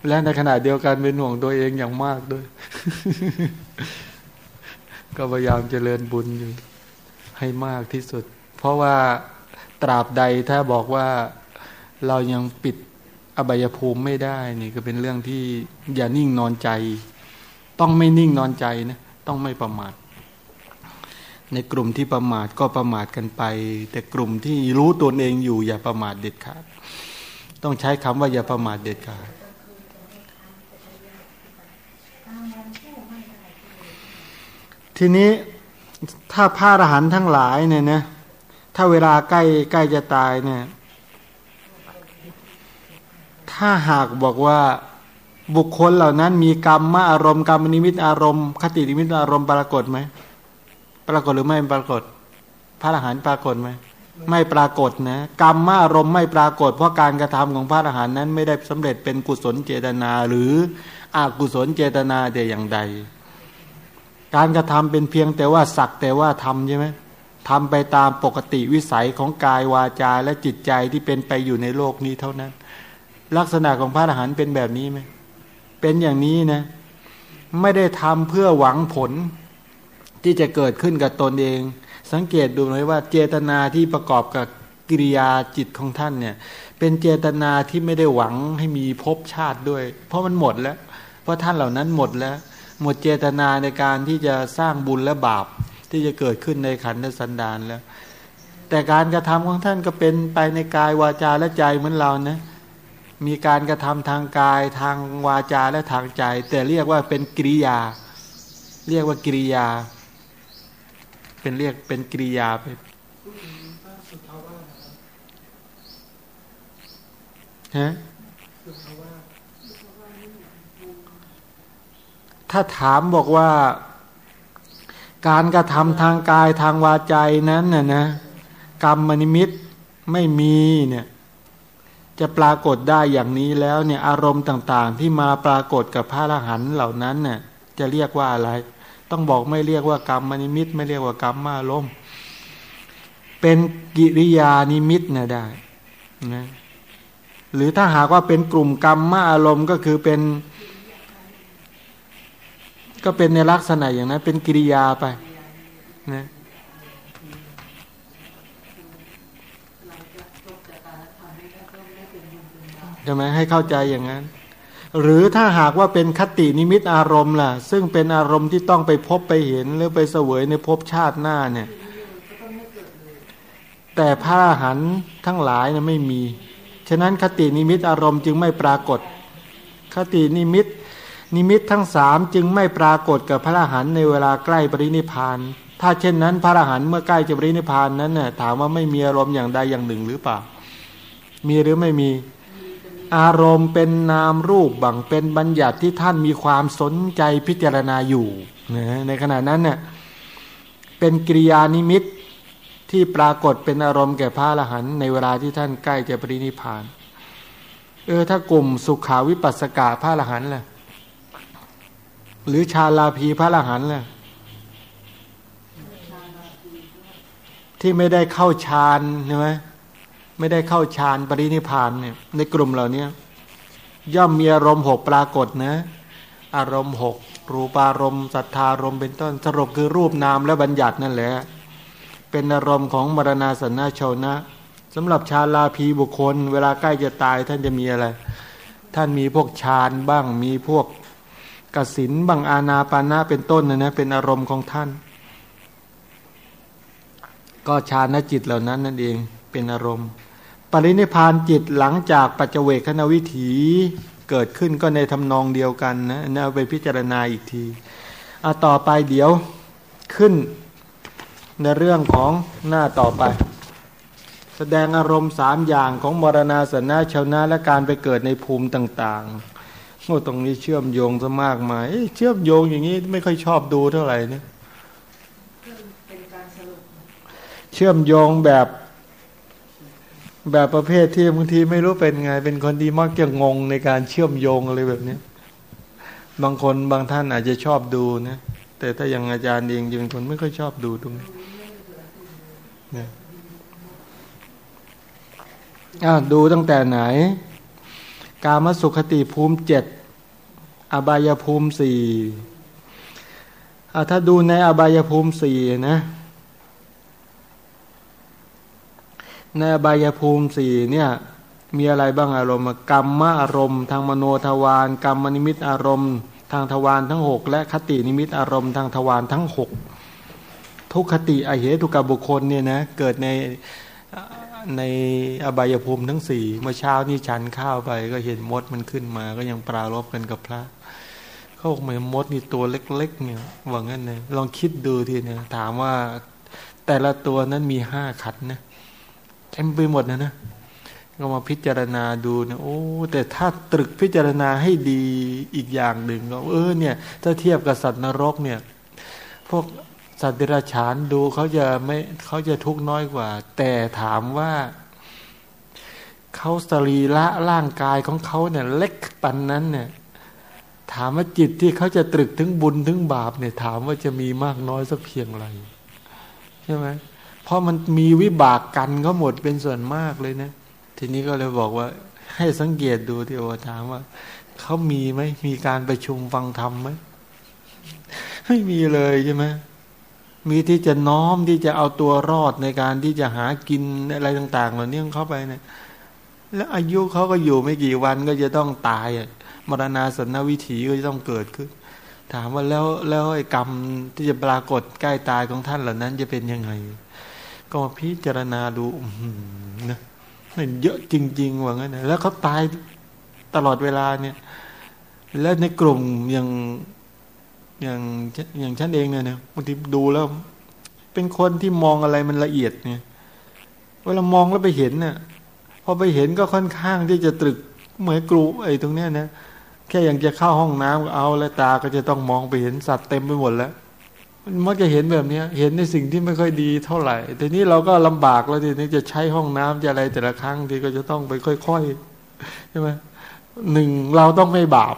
และในขณะเดียวกันเป็นห่วงตัวเองอย่างมากด้วย ก็พยายามเจริญบุญอยู่ให้มากที่สุด เพราะว่าตราบใดถ้าบอกว่าเรายังปิดอบายภูมิไม่ได้นี่ก็เป็นเรื่องที่อย่านิ่งนอนใจ ต้องไม่นิ่งนอนใจนะต้องไม่ประมาทในกลุ่มที่ประมาทก็ประมาทกันไป แต่กลุ่มที่รู้ตัวเองอยู่อย่าประมาทเด็ดขาด ต้องใช้คำว่าอย่าประมาทเด็ดขาด ทีนี้ถ้าพระอรหันต์ทั้งหลายเนี่ยนะถ้าเวลาใกล้ใกล้จะตายเนี่ย ถ้าหากบอกว่าบุคคลเหล่านั้น มีกรรมมาอารมณ์กรรมนิมิตอารมณ์คตินิมิตอารมณ์ปรากฏไหมปรากฏหรือไม่ปรากฏ พระอรหันต์ปรากฏไหมไม่ปรากฏนะกรรมมาอารมณ์ไม่ปรากฏ เพราะการกระทำของพระอรหันต์นั้น ไม่ได้สำเร็จเป็นกุศลเจตนาหรืออกุศลเจตนาแต่อย่างใด การกระทำเป็นเพียงแต่ว่าสักแต่ว่าทำใช่ไหมทำไปตามปกติวิสัยของกายวาจาและจิตใจที่เป็นไปอยู่ในโลกนี้เท่านั้น ลักษณะของพระอรหันต์เป็นแบบนี้ไหมเป็นอย่างนี้นะ ไม่ได้ทำเพื่อหวังผลที่จะเกิดขึ้นกับตนเอง สังเกตดูหน่อยว่าเจตนาที่ประกอบกับกิริยาจิตของท่านเนี่ย เป็นเจตนาที่ไม่ได้หวังให้มีภพชาติด้วย เพราะมันหมดแล้ว เพราะท่านเหล่านั้นหมดแล้ว หมดเจตนาในการที่จะสร้างบุญและบาปที่จะเกิดขึ้นในขันธสันดานแล้ว แต่การกระทำของท่านก็เป็นไปในกายวาจาและใจเหมือนเรานะมีการกระทำทางกายทางวาจาและทางใจ แต่เรียกว่าเป็นกิริยา เรียกว่ากิริยา เป็นเรียกเป็นกิริยาไปฮะ ถ้าถามบอกว่า การกระทำทางกายทางวาใจนั้นน่ะนะกรรมมนิมิตไม่มีเนี่ยจะปรากฏได้อย่างนี้แล้วเนี่ยอารมณ์ต่างๆ ที่มาปรากฏกับพระอรหันต์เหล่านั้นเนี่ยจะเรียกว่าอะไร ต้องบอกไม่เรียกว่ากรรมมนิมิต ไม่เรียกว่ากรรมมาลมเป็นกิริยานิมิตนะได้นะหรือถ้าหากว่าเป็นกลุ่มกรรมมาอารมณ์ก็คือเป็น ก็เป็นในลักษณะอย่างนั้น เป็นกิริยาไปนะใช่ไหมให้เข้าใจอย่างนั้น หรือถ้าหากว่าเป็นคตินิมิตอารมณ์ล่ะ ซึ่งเป็นอารมณ์ที่ต้องไปพบไปเห็น หรือไปเสวยในภพชาติหน้าเนี่ย แต่พระหันทั้งหลายเนี่ยไม่มี ฉะนั้นคตินิมิตอารมณ์จึงไม่ปรากฏ คตินิมิต นิมิตทั้งสามจึงไม่ปรากฏกับพระหันในเวลาใกล้ปรินิพาน ถ้าเช่นนั้น พระหันเมื่อใกล้จะปรินิพานนั้นเนี่ยถามว่าไม่มีอารมณ์อย่างใดอย่างหนึ่งหรือเปล่า มีหรือไม่มี อารมณ์เป็นนามรูปบังเป็นบัญญัติที่ท่านมีความสนใจพิจารณาอยู่นะในขณะนั้นเนะ่ยเป็นกิริยานิมิตที่ปรากฏเป็นอารมณ์แก่พระอรหันต์ในเวลาที่ท่านใกล้จะปรินิพาน เออถ้ากลุ่มสุขาวิปัสสกาพระอรหันต์ล่ะ หรือชาลาภีพระอรหันต์ล่ะที่ไม่ได้เข้าฌานใช่ไหมไม่ได้เข้าฌานปรินิพานเนี่ย ในกลุ่มเหล่านี้ย่อมมีอารมณ์หกปรากฏนะ อารมณ์หกรูปารมณ์ศรัทธารมณ์เป็นต้นสรุปคือรูปนามและบัญญัตินั่นแหละเป็นอารมณ์ของมรณาสันนาชานะสำหรับชาลาภีบุคคล เวลาใกล้จะตายท่านจะมีอะไร ท่านมีพวกฌานบ้าง มีพวก กสินบางอาณาปานะเป็นต้นนะนะเป็นอารมณ์ของท่าน ก็ฌานจิตเหล่านั้นนั่นเองเป็นอารมณ์ ปรินิพานจิตหลังจากปัจเจเวคณวิถีเกิดขึ้นก็ในทำนองเดียวกันนะนะไปพิจารณาอีกทีเอาต่อไปเดี๋ยวขึ้นในเรื่องของหน้าต่อไป แสดงอารมณ์สามอย่างของมรณาสนะชาวนาและการไปเกิดในภูมิต่าง ๆ โอ้ตรงนี้เชื่อมโยงซะมากมายเชื่อมโยงอย่างนี้ไม่ค่อยชอบดูเท่าไหร่เนี่ยเชื่อมโยงแบบ แบบประเภทที่บางทีไม่รู้เป็นไง เป็นคนดีมักจะงงในการเชื่อมโยงอะไรแบบนี้บางคนบางท่านอาจจะชอบดูนะแต่ถ้าอย่างอาจารย์เองจะเป็นคนไม่ค่อยชอบดูตรงนี้นะอ่าดูตั้งแต่ไหน กามสุขติภูมิเจ็ดอบายภูมิสี่ถ้าดูในอบายภูมิสี่นะในอบายภูมิสี่เนี่ยมีอะไรบ้างอารมณ์กรรมอารมณ์ ทางมโนทวารกรรมนิมิตอารมณ์ ทางทวารทั้งหกและคตินิมิตอารมณ์ทางทวารทั้งหกทุกขติอเหตุกบุคคลเนี่ยนะเกิดใน ในอบายภูมิทั้งสี่เมื่อเช้านี่ฉันข้าวไป ก็เห็นมดมันขึ้นมา ก็ยังปรารบกันกับพระเขาบอกเหมือนมดนี่ตัวเล็ก ๆ เนี่ยว่างั้นเลยลองคิดดูทีเนี่ยถามว่าแต่ละตัวนั้นมีห้าขันนะเต็มไปหมดนะนะก็มาพิจารณาดูนะโอ้แต่ถ้าตรึกพิจารณาให้ดีอีกอย่างหนึ่งก็เออเนี่ย ถ้าเทียบกับสัตว์นรกเนี่ย พวก สัตว์เดรัจฉานดูเขาจะไม่เขาจะทุกข์น้อยกว่า แต่ถามว่าเขาสรีละร่างกายของเขาเนี่ยเล็กปันนั้นเนี่ยถามว่าจิตที่เขาจะตรึกถึงบุญถึงบาปเนี่ย ถามว่าจะมีมากน้อยสักเพียงไรใช่ไหมเพราะมันมีวิบากกันก็หมดเป็นส่วนมากเลยนะทีนี้ก็เลยบอกว่า ให้สังเกตดูที่โอถามว่าเขามีไหมมีการประชุมฟังธรรมไหมไม่มีเลยใช่ไหม มีที่จะน้อมที่จะเอาตัวรอดในการที่จะหากินอะไรต่าง ๆ เหล่านี้เข้าไปเนี่ยแล้วอายุเขาก็อยู่ไม่กี่วันก็จะต้องตายมรณาสนวิถีก็จะต้องเกิดขึ้น ถามว่าแล้วแล้วไอ้กรรมที่จะปรากฏใกล้ตายของท่านเหล่านั้นจะเป็นยังไง ก็พิจารณาดูนะมันเยอะจริง ๆ ว่างั้นแล้วเขาตายตลอดเวลาเนี่ย แล้วในกลุ่มอย่าง อย่างอย่างฉันเองเนี่ยนะบางทีดูแล้ว เป็นคนที่มองอะไรมันละเอียดเนี่ย เวลามองแล้วไปเห็นเนี่ยพอไปเห็นก็ค่อนข้างที่จะตรึกเหมือนกรูไอ้ตรงเนี้ยนะแค่อย่างจะเข้าห้องน้ำก็เอาแล้วตาก็จะต้องมองไปเห็นสัตว์เต็มไปหมดแล้ว มันมักจะเห็นแบบเนี้ย เห็นในสิ่งที่ไม่ค่อยดีเท่าไหร่ทีนี้เราก็ลำบากแล้วทีนี้จะใช้ห้องน้ำจะอะไรแต่ละครั้งทีก็จะต้องไปค่อยๆใช่ไหมหนึ่งเราต้องไม่บาป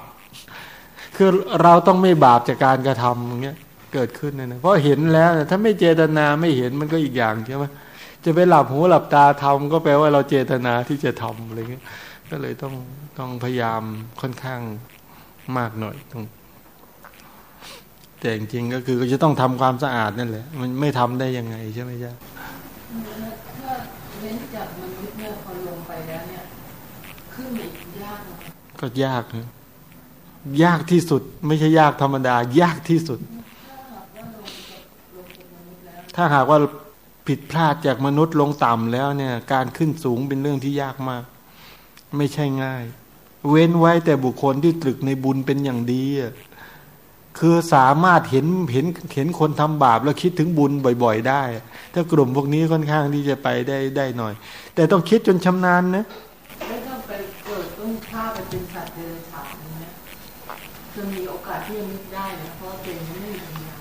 คือเราต้องไม่บาปจากการกระทำอย่างเงี้ยเกิดขึ้นนะ เพราะเห็นแล้ว ถ้าไม่เจตนาไม่เห็นมันก็อีกอย่างใช่ไหมจะไปหลับหูหลับตาทำก็แปลว่าเราเจตนาที่จะทำอะไรเงี้ย ก็เลยต้องต้องพยายามค่อนข้างมากหน่อยตรงแต่จริงๆก็คือก็จะต้องทำความสะอาดนั่นแหละ มันไม่ทำได้ยังไงใช่ไหมจ๊ะถ้าเว้นจากมนุษย์เนี่ยพอลงไปแล้วเนี่ย ขึ้นอีกยากก็ยากนะ ยากที่สุด ไม่ใช่ยากธรรมดา ยากที่สุด ถ้าหากว่าผิดพลาดจากมนุษย์ลงต่ำแล้วเนี่ย การขึ้นสูงเป็นเรื่องที่ยากมาก ไม่ใช่ง่าย เว้นไว้แต่บุคคลที่ตรึกในบุญเป็นอย่างดีคือสามารถเห็นเห็นเห็นคนทำบาปแล้วคิดถึงบุญบ่อย ๆ ได้ ถ้ากลุ่มพวกนี้ค่อนข้างที่จะไปได้ได้หน่อย แต่ต้องคิดจนชำนาญนะไม่ต้องไปเกิดต้องฆ่าไปเป็นสัตว์เดรัจฉานจะ เพื่อนได้นะเพราะตัวไม่มีปัญญา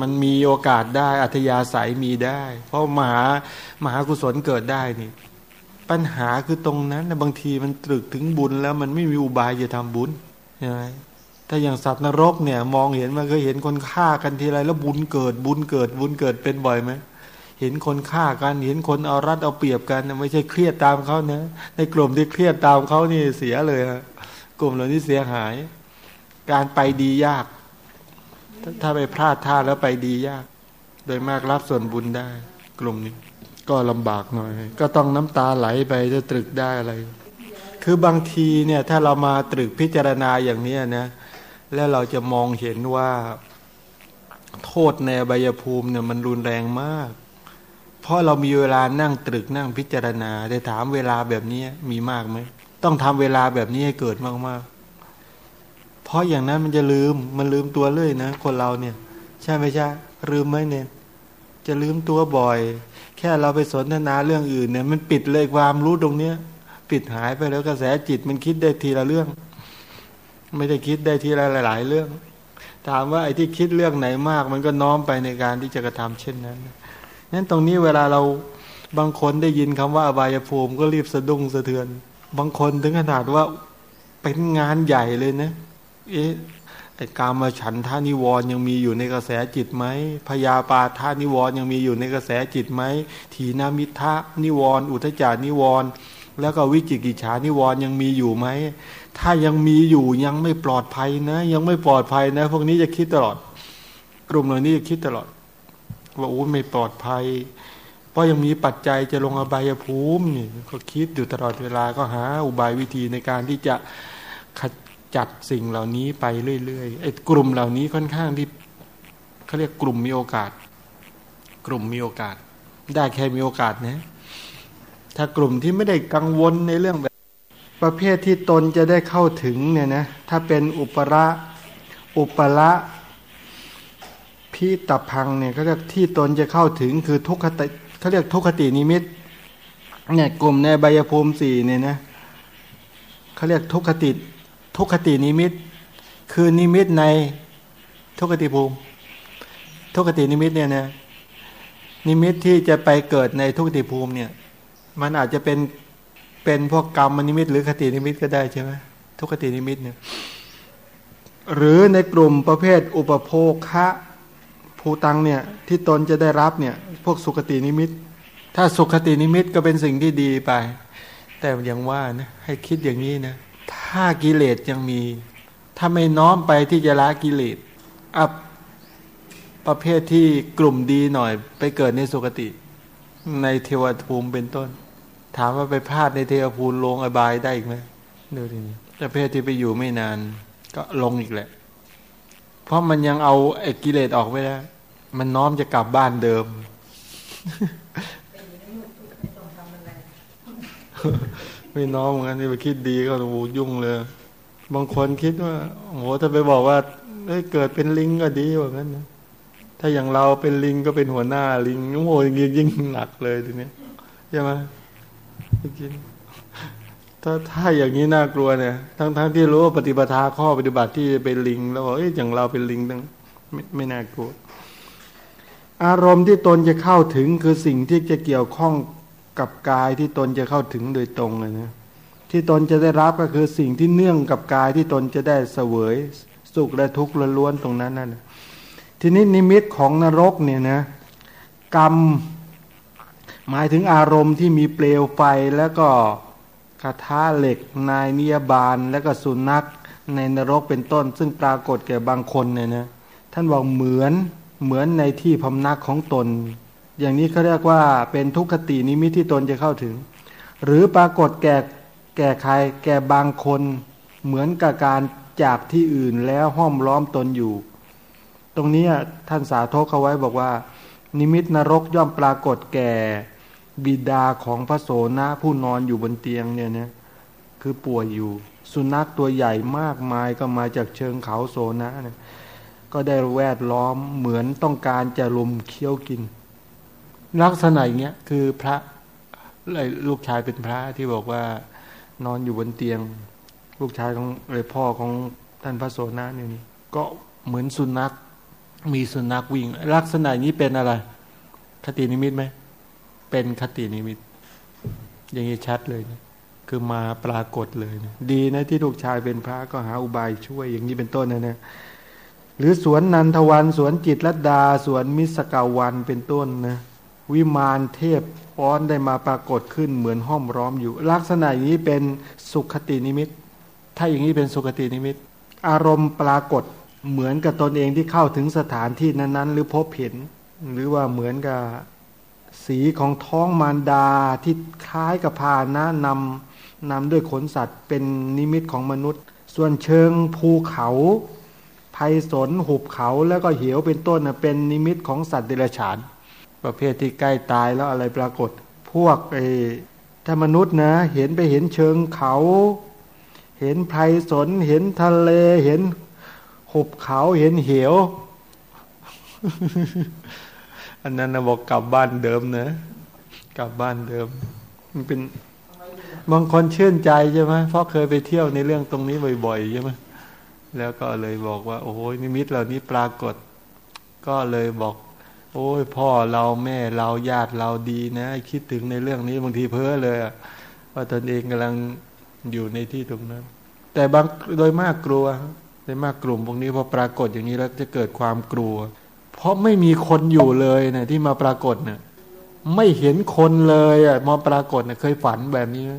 มันมีโอกาสได้อัธยาศัยมีได้ เพราะมหามหากุศลเกิดได้นี่ ปัญหาคือตรงนั้นนะบางทีมันตรึกถึงบุญแล้วมันไม่มีอุบายจะทำบุญใช่ไหมถ้าอย่างสัตว์นรกเนี่ย มองเห็นมันเคยเห็นคนฆ่ากันทีไรแล้วบุญเกิดบุญเกิดบุญเกิดเป็นบ่อยไหมเห็นคนฆ่ากัน เห็นคนเอารัดเอาเปรียบกันไม่ใช่เครียดตามเขานะในกลุ่มที่เครียดตามเขานี่เสียเลยฮะกลุ่มเหล่านี้เสียหาย การไปดียาก ถ้าไปพลาดท่าแล้วไปดียาก โดยมากรับส่วนบุญได้ กลุ่มนี้ ก็ลำบากหน่อย ก็ต้องน้ำตาไหลไปจะตรึกได้อะไร คือบางทีเนี่ย ถ้าเรามาตรึกพิจารณาอย่างนี้นะแล้วเราจะมองเห็นว่า โทษในใบยภูมิเนี่ยมันรุนแรงมาก เพราะเรามีเวลานั่งตรึกนั่งพิจารณา ได้ถามเวลาแบบนี้มีมากไหม ต้องทำเวลาแบบนี้ให้เกิดมากๆ เพราะอย่างนั้นมันจะลืมมันลืมตัวเลยนะ คนเราเนี่ย ใช่ไหมใช่ลืมไหมเนี่ยจะลืมตัวบ่อย แค่เราไปสนทนาเรื่องอื่นเนี่ย มันปิดเลยความรู้ตรงเนี้ย ปิดหายไปแล้วกระแสจิตมันคิดได้ทีละเรื่อง ไม่ได้คิดได้ทีละหลาย ๆ เรื่อง ถามว่าไอ้ที่คิดเรื่องไหนมาก มันก็น้อมไปในการที่จะกระทำเช่นนั้นนั้นตรงนี้เวลาเราบางคนได้ยินคำว่าอบายภูมิก็รีบสะดุ้งสะเทือน บางคนถึงขนาดว่าเป็นงานใหญ่เลยนะ เอ๊ะไอ้กามาฉันท่านิวรยังมีอยู่ในกระแสจิตไหมพยาปาท่านิวรยังมีอยู่ในกระแสจิตไหมทีนามิทะนิวรอุทจานิวรแล้วก็วิจิกิจฉานิวรยังมีอยู่ไหมถ้ายังมีอยู่ยังไม่ปลอดภัยนะ ยังไม่ปลอดภัยนะ พวกนี้จะคิดตลอด กลุ่มเหล่านี้จะคิดตลอด ว่าโอ้ไม่ปลอดภัย เพราะยังมีปัจจัยจะลงอบายภูมินี่ก็คิดอยู่ตลอดเวลาก็หาอุบายวิธีในการที่จะข จัดสิ่งเหล่านี้ไปเรื่อยๆไอ้กลุ่มเหล่านี้ค่อนข้างที่เขาเรียกกลุ่มมีโอกาส กลุ่มมีโอกาส ได้แค่มีโอกาสนะ ถ้ากลุ่มที่ไม่ได้กังวลในเรื่องแบบ ประเภทที่ตนจะได้เข้าถึงเนี่ยนะถ้าเป็นอุประ อุปลภิตัพพังเนี่ยเขาเรียกที่ตนจะเข้าถึงคือทุคติเขาเรียกทุคตินิมิตเนี่ยกลุ่มในอบายภูมิสี่เนี่ยนะเขาเรียกทุกขติ ทุกขตินิมิต คือนิมิตในทุกขติภูมิ ทุกขตินิมิตเนี่ยนะนิมิตที่จะไปเกิดในทุคติภูมิเนี่ย มันอาจจะเป็นเป็นพวกกรรมนิมิต หรือคตินิมิตก็ได้ใช่ไหมทุกขตินิมิตเนี่ยหรือในกลุ่มประเภทอุปโภคะภูตังเนี่ยที่ตนจะได้รับเนี่ยพวกสุขตินิมิต ถ้าสุขตินิมิตก็เป็นสิ่งที่ดีไป แต่อย่างว่านะให้คิดอย่างนี้นะ ถ้ากิเลสยังมี ถ้าไม่น้อมไปที่จะละกิเลสอับประเภทที่กลุ่มดีหน่อย ไปเกิดในสุขติ ในเทวภูมิเป็นต้น ถามว่าไปพลาดในเทวภูมิลงอบายได้อีกไหมดูทีนี้ประเภทที่ไปอยู่ไม่นาน ก็ลงอีกแหละ เพราะมันยังเอาไอ้กิเลสออกไม่ได้มันน้อมจะกลับบ้านเดิม ไม่น้อมเหมือนกันที่ไปคิดดีก็โอ้ยุ่งเลย บางคนคิดว่าโอ้โหถ้าไปบอกว่าเกิดเป็นลิงก็ดีแบบนั้นนะถ้าอย่างเราเป็นลิงก็เป็นหัวหน้าลิงโอ้โหยิ่งยิ่งหนักเลยทีนี้ใช่ไหมกินถ้าถ้าอย่างนี้น่ากลัวเนี่ย ทั้งทั้งที่รู้ว่าปฏิบัติข้อปฏิบัติที่เป็นลิง แล้วบอกเอ้ยอย่างเราเป็นลิงตั้งไม่ไม่น่ากลัวอารมณ์ที่ตนจะเข้าถึงคือสิ่งที่จะเกี่ยวข้อง กับกายที่ตนจะเข้าถึงโดยตรงเลยนะที่ตนจะได้รับก็คือสิ่งที่เนื่องกับกายที่ตนจะได้เสวยสุขและทุกข์ล้วนตรงนั้นนั่นทีนี้นิมิตของนรกเนี่ยนะกรรม หมายถึงอารมณ์ที่มีเปลวไฟแล้วก็คาถาเหล็ก นายนิยบาลและก็สุนัขในนรกเป็นต้น ซึ่งปรากฏแก่บางคนเนี่ยนะท่านบอกเหมือนเหมือนในที่พำนักของตน อย่างนี้เขาเรียกว่าเป็นทุกขตินิมิตที่ตนจะเข้าถึง หรือปรากฏแก่แก่ใครแก่บางคนเหมือนกับการจากที่อื่นแล้วห้อมล้อมตนอยู่ ตรงนี้ท่านสาธกเขาไว้บอกว่า นิมิตนรกย่อมปรากฏแก่บิดาของพระโสนะผู้นอนอยู่บนเตียงเนี่ยนะคือป่วยอยู่ สุนัขตัวใหญ่มากมายก็มาจากเชิงเขาโสนะเนี่ยก็ได้แวดล้อมเหมือนต้องการจะลุมเคี้ยวกิน ลักษณะอย่างเงี้ยคือพระลูกชายเป็นพระที่บอกว่านอนอยู่บนเตียง ลูกชายของเลยพ่อของท่านพระโสนาเนี่ยนี่ก็เหมือนสุนัข มีสุนัขวิ่ง ลักษณะนี้เป็นอะไร คตินิมิตไหมเป็นคตินิมิต อย่างนี้ชัดเลยนะคือมาปรากฏเลยนะดีนะที่ลูกชายเป็นพระก็หาอุบายช่วย อย่างนี้เป็นต้นนะนะหรือสวนนันทวันสวนจิตรดาสวนมิสกาวันเป็นต้นนะ วิมานเทพป้อนได้มาปรากฏขึ้นเหมือนห้อมร้อมอยู่ ลักษณะอย่างนี้เป็นสุขตินิมิต ถ้าอย่างนี้เป็นสุขตินิมิต อารมณ์ปรากฏเหมือนกับตนเองที่เข้าถึงสถานที่นั้นๆ หรือพบเห็น หรือว่าเหมือนกับสีของท้องมารดาที่คล้ายกับพานะนำนำด้วยขนสัตว์เป็นนิมิตของมนุษย์ ส่วนเชิงภูเขาภัยสนหุบเขาแล้วก็เหวเป็นต้นเป็นนิมิตของสัตว์เดรัจฉาน ประเภทที่ใกล้ตายแล้วอะไรปรากฏ พวกไอ้ถ้ามนุษย์นะ เห็นไปเห็นเชิงเขา เห็นไพรสน เห็นทะเลเห็นหุบเขาเห็นเหว อันนั้นนะบอกกลับบ้านเดิมนะ กลับบ้านเดิม มันเป็นบางคนชื่นใจใช่ไหมเพราะเคยไปเที่ยวในเรื่องตรงนี้บ่อยๆใช่ไหมแล้วก็เลยบอกว่า โอ้ยนิมิตเหล่านี้ปรากฏ ก็เลยบอก โอ้ยพ่อเราแม่เราญาติเราดีนะ คิดถึงในเรื่องนี้บางทีเพ้อเลยว่าตนเองกำลังอยู่ในที่ตรงนั้น แต่บางโดยมากกลัวโดยมากกลุ่มพวกนี้พอปรากฏอย่างนี้แล้วจะเกิดความกลัว เพราะไม่มีคนอยู่เลยนะที่มาปรากฏเนะ่ยไม่เห็นคนเลยอะมาปรากฏเนะ่ยเคยฝันแบบนี้ไหม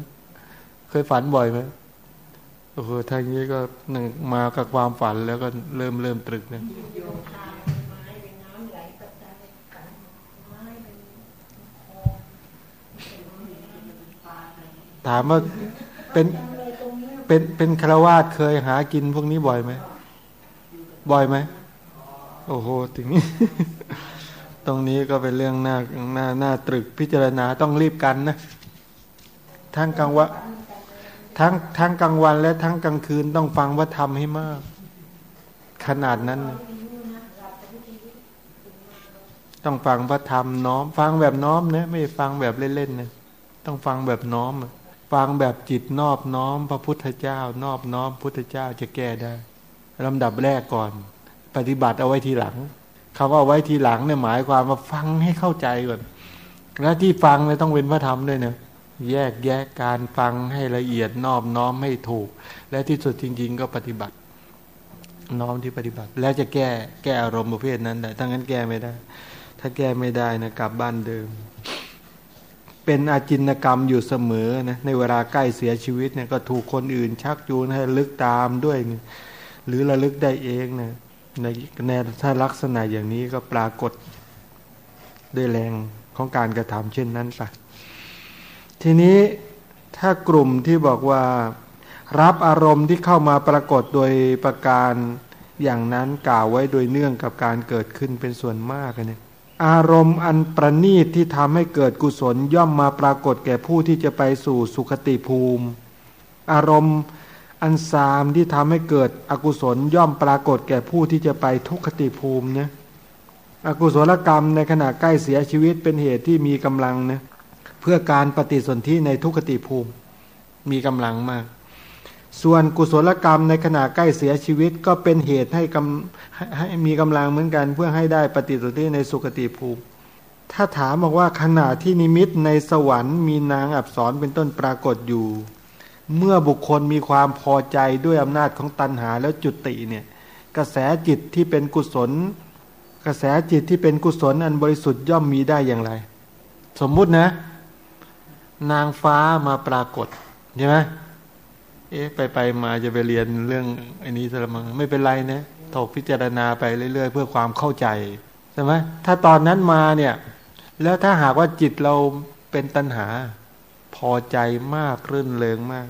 เคยฝันบ่อยไหมโอ้โหทางนี้ก็หนึ่งมากับความฝันแล้วก็เริ่มเริ่มตรึกเนี่ย ถามว่าเป็นเป็นเป็นครวาสเคยหากินพวกนี้บ่อยไหมบ่อยไหมโอ้โหถึงนี้ ตรงนี้ก็เป็นเรื่องหน้าหน้าหน้าตรึกพิจารณาต้องรีบกันนะทั้งกลางวันทั้งทั้งกลางวันและทั้งกลางคืนต้องฟังว่าทำให้มาก ขนาดนั้น ต้องฟังพระธรรมน้อม ฟังแบบน้อมนะไม่ฟังแบบเล่นๆนะต้องฟังแบบน้อม ฟังแบบจิตนอบน้อมพระพุทธเจ้า นอบน้อมพุทธเจ้าจะแก้ได้ลำดับแรกก่อน ปฏิบัติเอาไว้ทีหลังคำว่าไว้ทีหลังเนี่ยหมายความว่าฟังให้เข้าใจก่อนแล้วที่ฟังเนี่ยต้องเป็นพระธรรมด้วยเนะแยกแยกการฟังให้ละเอียดนอบน้อมให้ถูก และที่สุดจริง ๆ ก็ปฏิบัติ น้อมที่ปฏิบัติ แล้วจะแก้แก้อารมณ์ประเภทนั้นได้ถ้างั้นแก้ไม่ได้ ถ้าแก้ไม่ได้นะกลับบ้านเดิม เป็นอาจินกรรมอยู่เสมอนะในเวลาใกล้เสียชีวิตเนี่ยก็ถูกคนอื่น ชักจูงให้ลึกตามด้วย หรือระลึกได้เองนะในในถ้าลักษณะอย่างนี้ก็ปรากฏด้วยแรงของการกระทำเช่นนั้นไปทีนี้ถ้ากลุ่มที่บอกว่ารับอารมณ์ที่เข้ามาปรากฏโดยประการอย่างนั้นกล่าวไว้โดยเนื่องกับการเกิดขึ้นเป็นส่วนมากเนี่ย อารมณ์อันประณีตที่ทำให้เกิดกุศลย่อมมาปรากฏแก่ผู้ที่จะไปสู่สุขติภูมิ อารมณ์อันสามที่ทำให้เกิดอกุศลย่อมปรากฏแก่ผู้ที่จะไปทุกขติภูมินี่ยอกุศลกรรมในขณะใกล้เสียชีวิตเป็นเหตุที่มีกำลังนะเพื่อการปฏิสนธิในทุกขติภูมิ มีกำลังมาก ส่วนกุศลกรรมในขณะใกล้เสียชีวิตก็เป็นเหตุให้กำให้มีกำลังเหมือนกัน เพื่อให้ได้ปฏิสนธิในสุขติภูมิ ถ้าถามบอกว่าขณะที่นิมิตในสวรรค์มีนางอับสรเป็นต้นปรากฏอยู่ เมื่อบุคคลมีความพอใจด้วยอำนาจของตัณหาแล้วจุติเนี่ยกระแสจิตที่เป็นกุศล กระแสจิตที่เป็นกุศลอันบริสุทธิ์ย่อมมีได้อย่างไร สมมุตินะ นางฟ้ามาปรากฏใช่ไหม เอ๊ะไปไปมาจะไปเรียนเรื่องอันนี้สมังไม่เป็นไรนะถกพิจารณาไปเรื่อย ๆ เพื่อความเข้าใจใช่ไหมถ้าตอนนั้นมาเนี่ย แล้วถ้าหากว่าจิตเราเป็นตัณหา พอใจมากรื่นเริงมาก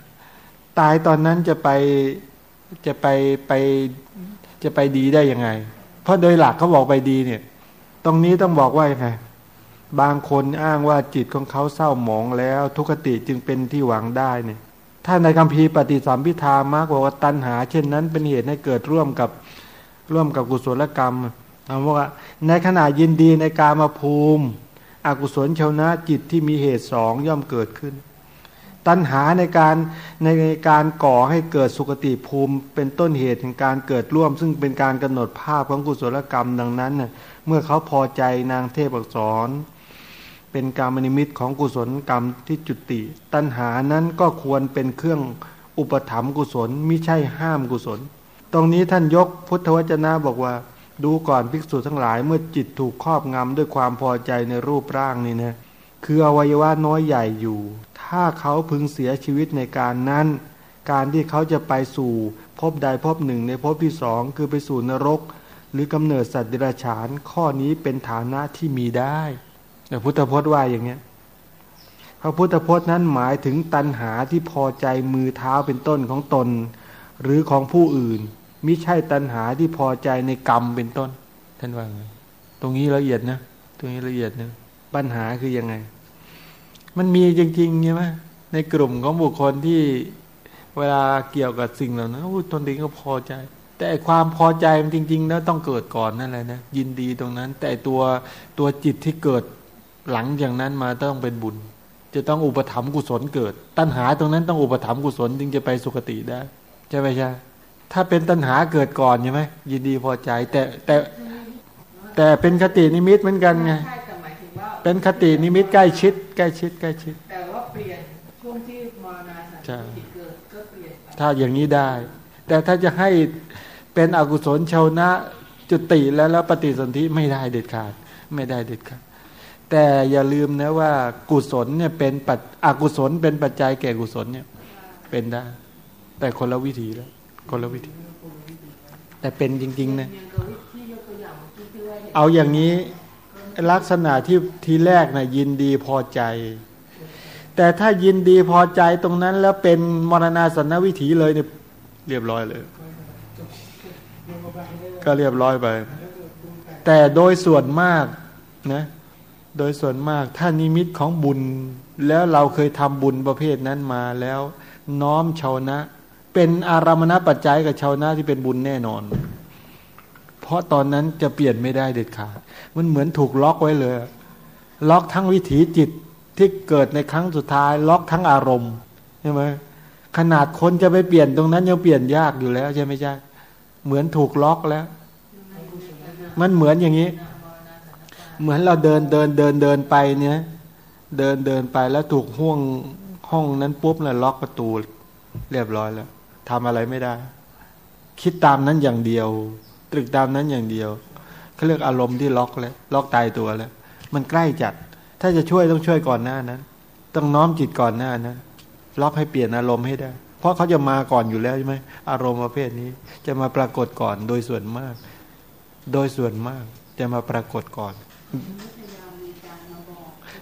ตายตอนนั้นจะไปจะไปไปจะไปดีได้ยังไง เพราะโดยหลักเขาบอกไปดีเนี่ย ตรงนี้ต้องบอกว่ายังไงบางคนอ้างว่าจิตของเขาเศร้าหมองแล้ว ทุกขติจึงเป็นที่หวังได้เนี่ย ถ้าในคำพีปฏิสัมพิธามากบอกว่าตัณหา เช่นนั้นเป็นเหตุให้เกิดร่วมกับร่วมกับกุศลกรรมเอาว่าในขณะยินดีในการมาภูมิ อกุศลชาวนะจิตที่มีเหตุสองย่อมเกิดขึ้น ตัณหาในการในการก่อให้เกิดสุคติภูมิ เป็นต้นเหตุแห่งการเกิดร่วม ซึ่งเป็นการกำหนดภาพของกุศลกรรมดังนั้นเน่ยเมื่อเขาพอใจนางเทพอักษร เป็นกรรมนิมิตของกุศลกรรมที่จุติ ตัณหานั้นก็ควรเป็นเครื่องอุปถัมภ์กุศลม่ใช่ห้ามกุศล ตรงนี้ท่านยกพุทธวจนะบอกว่า ดูก่อนภิกษุทั้งหลายเมื่อจิตถูกครอบงำด้วยความพอใจในรูปร่างนี่นะคืออวัยวะน้อยใหญ่อยู่ ถ้าเขาพึงเสียชีวิตในการนั้น การที่เขาจะไปสู่พบใดพบหนึ่งในพบที่สองคือไปสู่นรก หรือกำเนิดสัตว์เดรัจฉานข้อนี้เป็นฐานะที่มีได้ แต่พุทธพจน์ว่าอย่างเงี้ยพระพุทธพจน์นั้นหมายถึงตัณหาที่พอใจมือเท้าเป็นต้นของตน หรือของผู้อื่นมิใช่ตัณหาที่พอใจในกรรมเป็นต้น ท่านว่าไงตรงนี้ละเอียดนะตรงนี้ละเอียดนะปัญหาคือยังไง มันมีจริงๆใช่ไหมในกลุ่มของบุคคลที่เวลาเกี่ยวกับสิ่งเหล่านั้นตนเองก็พอใจ แต่ความพอใจมันจริงๆแล้วต้องเกิดก่อนนั่นแหละนะยินดีตรงนั้น แต่ตัวตัวจิตที่เกิด หลังอย่างนั้นมาต้องเป็นบุญ จะต้องอุปถัมภ์กุศลเกิด ตัณหาตรงนั้นต้องอุปถัมภ์กุศลจึงจะไปสุคติได้ใช่ไหมใช่ถ้าเป็นตัณหาเกิดก่อนใช่ไหมยินดีพอใจ แต่แต่แต่เป็นคตินิมิตเหมือนกันไงเป็นคตินิมิตใกล้ชิด ใกล้ชิด ใกล้ชิด แต่ว่าเปลี่ยนช่วงที่มรณาสันติเกิดก็เปลี่ยนถ้าอย่างนี้ได้ แต่ถ้าจะให้เป็นอกุศลชาวนะจุติแล้วแล้วปฏิสนธิไม่ได้เด็ดขาด ไม่ได้เด็ดขาด แต่อย่าลืมนะว่ากุศลเนี่ยเป็นปัจอกุศลเป็นปัจจัยแก่กุศลเนี่ย เป็นได้ แต่คนละวิธีแล้วคนละวิธี แต่เป็นจริงๆนะเอาอย่างนี้ลักษณะที่ทีแรกนะยินดีพอใจ แต่ถ้ายินดีพอใจตรงนั้น แล้วเป็นมรณาสันนวิถีเลยเนี่ยเรียบร้อยเลย ก็เรียบร้อยไป แต่โดยส่วนมากนะ โดยส่วนมากถ้านิมิตของบุญ แล้วเราเคยทำบุญประเภทนั้นมาแล้ว น้อมชาวนะ เป็นอารามณปัจจัยกับชาวนะที่เป็นบุญแน่นอน เพราะตอนนั้นจะเปลี่ยนไม่ได้เด็ดขาดมันเหมือนถูกล็อกไว้เลย ล็อกทั้งวิถีจิตที่เกิดในครั้งสุดท้าย ล็อกทั้งอารมณ์ใช่ไหมขนาดคนจะไปเปลี่ยนตรงนั้นยังเปลี่ยนยากอยู่แล้วใช่ไหมใช่เหมือนถูกล็อกแล้ว มันเหมือนอย่างนี้ เหมือนเราเดินเดินเดินเดินไปเนี่ย เดินเดินไปแล้วถูกห่วงห้องนั้นปุ๊บแล้วล็อกประตูเรียบร้อยแล้วทำอะไรไม่ได้ คิดตามนั้นอย่างเดียว ตรึกตามนั้นอย่างเดียวเขาเรียกอารมณ์ที่ล็อกแล้วล็อกตายตัวแล้ว มันใกล้จัด ถ้าจะช่วยต้องช่วยก่อนหน้านั้น ต้องน้อมจิตก่อนหน้านะล็อกให้เปลี่ยนอารมณ์ให้ได้ เพราะเขาจะมาก่อนอยู่แล้วใช่ไหมอารมณ์ประเภทนี้ จะมาปรากฏก่อนโดยส่วนมาก โดยส่วนมากจะมาปรากฏก่อน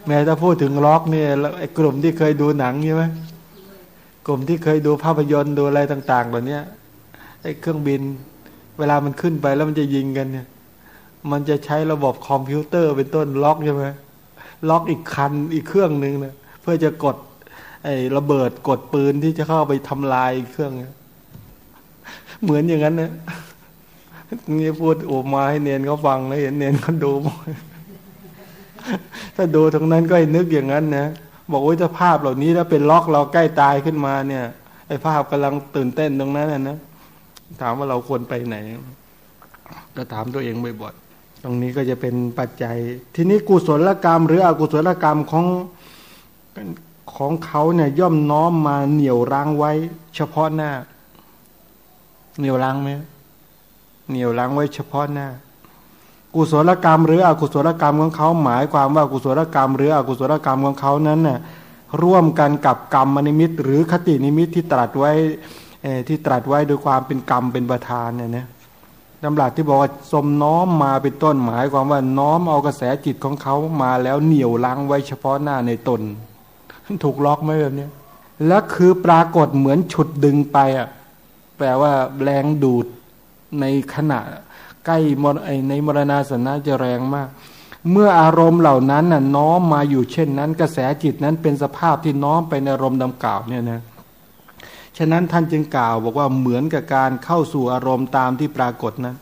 แม้ถ้าพูดถึงล็อกเนี่ยไอ้กลุ่มที่เคยดูหนังใช่ไหมกลุ่มที่เคยดูภาพยนตร์ดูอะไรต่างๆเหล่านี้ไอ้เครื่องบิน เวลามันขึ้นไปแล้วมันจะยิงกันเนี่ย มันจะใช้ระบบคอมพิวเตอร์เป็นต้นล็อกใช่ไหมล็อกอีกคันอีกเครื่องหนึ่งนะเพื่อจะกด ไอ้ระเบิดกดปืนที่จะเข้าไปทำลายเครื่อง เหมือนอย่างนั้นนะนี่พูดโอมาให้เนนเขาฟังแล้วเห็นเนนเขาดู ถ้าดูตรงนั้นก็ให้นึกอย่างนั้นนะบอกว่าถ้าภาพเหล่านี้ถ้าเป็นล็อกเราใกล้ตายขึ้นมาเนี่ยไอ้ภาพกำลังตื่นเต้นตรงนั้นนะ ถามว่าเราควรไปไหน ก็ถามตัวเองบ่อยๆตรงนี้ก็จะเป็นปัจจัย ทีนี้กุศลกรรม หรืออกุศลกรรมของของเขาเนี่ย ย่อมน้อมมาเหนี่ยวรั้งไว้ เฉพาะหน้า เหนี่ยวรั้งไหมเหนี่ยวรั้งไว้เฉพาะหน้า กุศลกรรม หรืออกุศลกรรมของเขาหมายความว่ากุศลกรรม หรืออกุศลกรรมของเขานั้นน่ะร่วมกันกับกรรมนิมิต หรือคตินิมิตที่ตรัสไว้ที่ตรัสไว้โดยความเป็นกรรมเป็นประธานเนี่ยนะดำรัสที่บอกว่าสมน้อมมาเป็นต้นหมายความว่าน้อมเอากระแสจิตของเขามาแล้วเหนี่ยวลังไว้เฉพาะหน้าในตน ถูกล็อกไหมแบบนี้แล้วคือปรากฏเหมือนฉุดดึงไปอะแปลว่าแรงดูดในขณะ ใกล้ในมรณาสนะจะแรงมาก เมื่ออารมณ์เหล่านั้นน่ะน้อมมาอยู่เช่นนั้น กระแสจิตนั้นเป็นสภาพที่น้อมไปในอารมณ์ดังกล่าวเนี่ยนะฉะนั้นท่านจึงกล่าวบอกว่าเหมือนกับการเข้าสู่อารมณ์ตามที่ปรากฏนั้น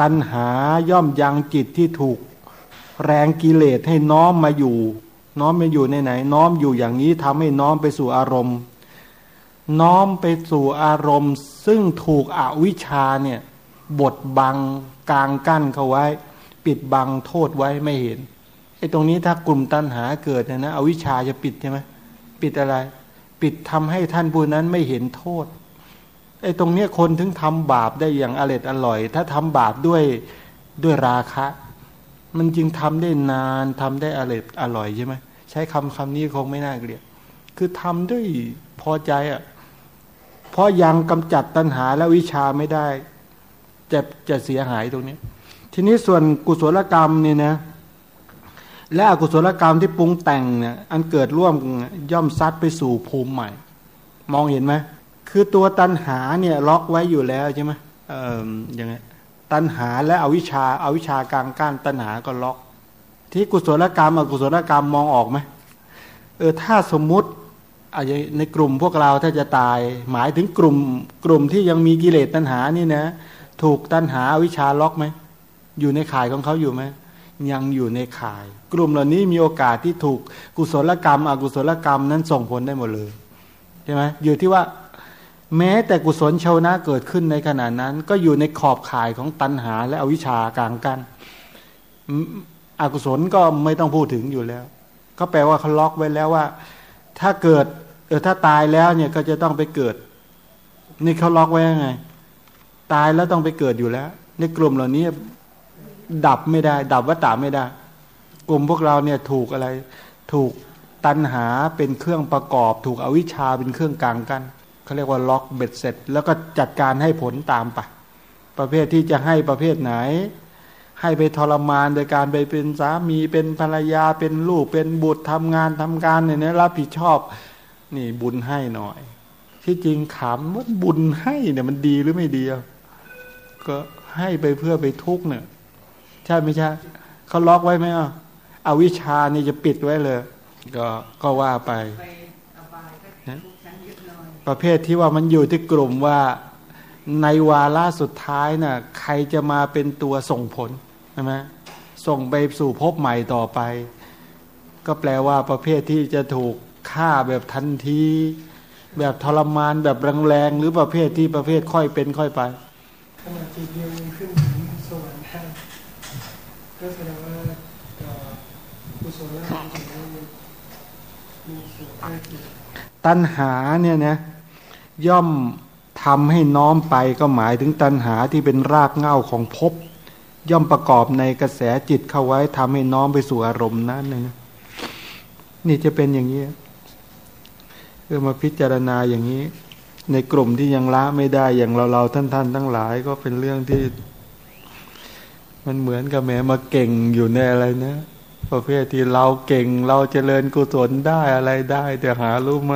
ตัณหาย่อมยังจิตที่ถูกแรงกิเลสให้น้อมมาอยู่ น้อมมาอยู่ในไหน น้อมอยู่อย่างนี้ทำให้น้อมไปสู่อารมณ์ น้อมไปสู่อารมณ์ ซึ่งถูกอวิชชาเนี่ย บทบังกลางกั้นเขาไว้ ปิดบังโทษไว้ไม่เห็นไอ้ตรงนี้ถ้ากลุ่มตัณหาเกิดเนี่ยนะอวิชชาจะปิดใช่ไหมปิดอะไร ปิดทำให้ท่านผู้นั้นไม่เห็นโทษไอ้ตรงเนี้ยคนถึงทำบาปได้อย่างอร็ดอร่อย ถ้าทำบาปด้วยด้วยราคะ มันจึงทำได้นานทำได้อร็ดอร่อยใช่ไหมใช้คำคำนี้คงไม่น่าเกลียดคือทำด้วยพอใจอะเพราะยังกำจัดตัณหาและวิชาไม่ได้ จะจะเสียหายตรงนี้ ทีนี้ส่วนกุศลกรรมเนี่ยนะ และอกุศลกรรมที่ปรุงแต่งเนี่ยอันเกิดร่วมย่อมซัดไปสู่ภูมิใหม่ มองเห็นไหมคือตัวตัณหาเนี่ยล็อกไว้อยู่แล้วใช่ไหมเอ่อยังไงตัณหาและอวิชชาอาวิชากลางก้านตัณหาก็ล็อก ที่กุศลกรรมอกุศลกรรมมองออกไหมเออถ้าสมมุติอาจจะในกลุ่มพวกเราถ้าจะตาย หมายถึงกลุ่มกลุ่มที่ยังมีกิเลสตัณหานี่นะ ถูกตัณหาวิชาล็อกไหม อยู่ในข่ายของเขาอยู่ไหม ยังอยู่ในข่าย กลุ่มเหล่านี้มีโอกาสที่ถูกกุศลกรรม อกุศลกรรมนั้นส่งผลได้หมดเลยใช่ไหมอยู่ที่ว่าแม้แต่กุศลชาวนะเกิดขึ้นในขณะนั้น ก็อยู่ในขอบข่ายของตัณหาและอวิชากลางกัน อกุศลก็ไม่ต้องพูดถึงอยู่แล้ว ก็แปลว่าเขาล็อกไว้แล้วว่า ถ้าเกิดเออถ้าตายแล้วเนี่ยก็จะต้องไปเกิด นี่เขาล็อกไว้ยังไง ตายแล้วต้องไปเกิดอยู่แล้ว ในกลุ่มเหล่านี้ดับไม่ได้ ดับวัตตาไม่ได้ กลุ่มพวกเราเนี่ยถูกอะไร ถูกตัณหาเป็นเครื่องประกอบ ถูกอวิชชาเป็นเครื่องกลางกันเขาเรียกว่าล็อกเบ็ดเสร็จ แล้วก็จัดการให้ผลตามไปประเภทที่จะให้ประเภทไหน ให้ไปทรมานโดยการไปเป็นสามีเป็นภรรยาเป็นลูกเป็นบุตรทำงานทำการเนี่ยรับผิดชอบ นี่บุญให้หน่อย ที่จริงขำว่าบุญให้เนี่ยมันดีหรือไม่ดี ก็ให้ไปเพื่อไปทุกเนี่ยใช่ไม่ใช่เขาล็อกไว้ไหมอะเอาวิชานี่จะปิดไว้เลย ก็ก็ว่าไปนะประเภทที่ว่ามันอยู่ที่กลุ่มว่าในวาระสุดท้ายน่ะใครจะมาเป็นตัวส่งผลใช่ไหมส่งไปสู่พบใหม่ต่อไป ก็แปลว่าประเภทที่จะถูกฆ่าแบบทันที แบบทรมานแบบแรงๆหรือประเภทที่ประเภทค่อยเป็นค่อยไป ขณะจิตเดียวขึ้นถึงสวรรค์ได้ก็แสดงว่ากุศลและอกุศลมีส่วนใกล้เคียงตัณหาเนี่ยนะย่อมทำให้น้อมไปก็หมายถึงตัณหาที่เป็นรากเหง้าของภพย่อมประกอบในกระแสจิตเข้าไว้ทำให้น้อมไปสู่อารมณ์นั้นนะนี่จะเป็นอย่างนี้เออมาพิจารณาอย่างนี้ ในกลุ่มที่ยังละไม่ได้อย่างเราเราท่านท่านทั้งหลายก็เป็นเรื่องที่ มันเหมือนกับแม้มาเก่งอยู่ในอะไรนะประเภทที่เราเก่งเราเจริญกุศลได้อะไรได้ แต่หารู้ไหม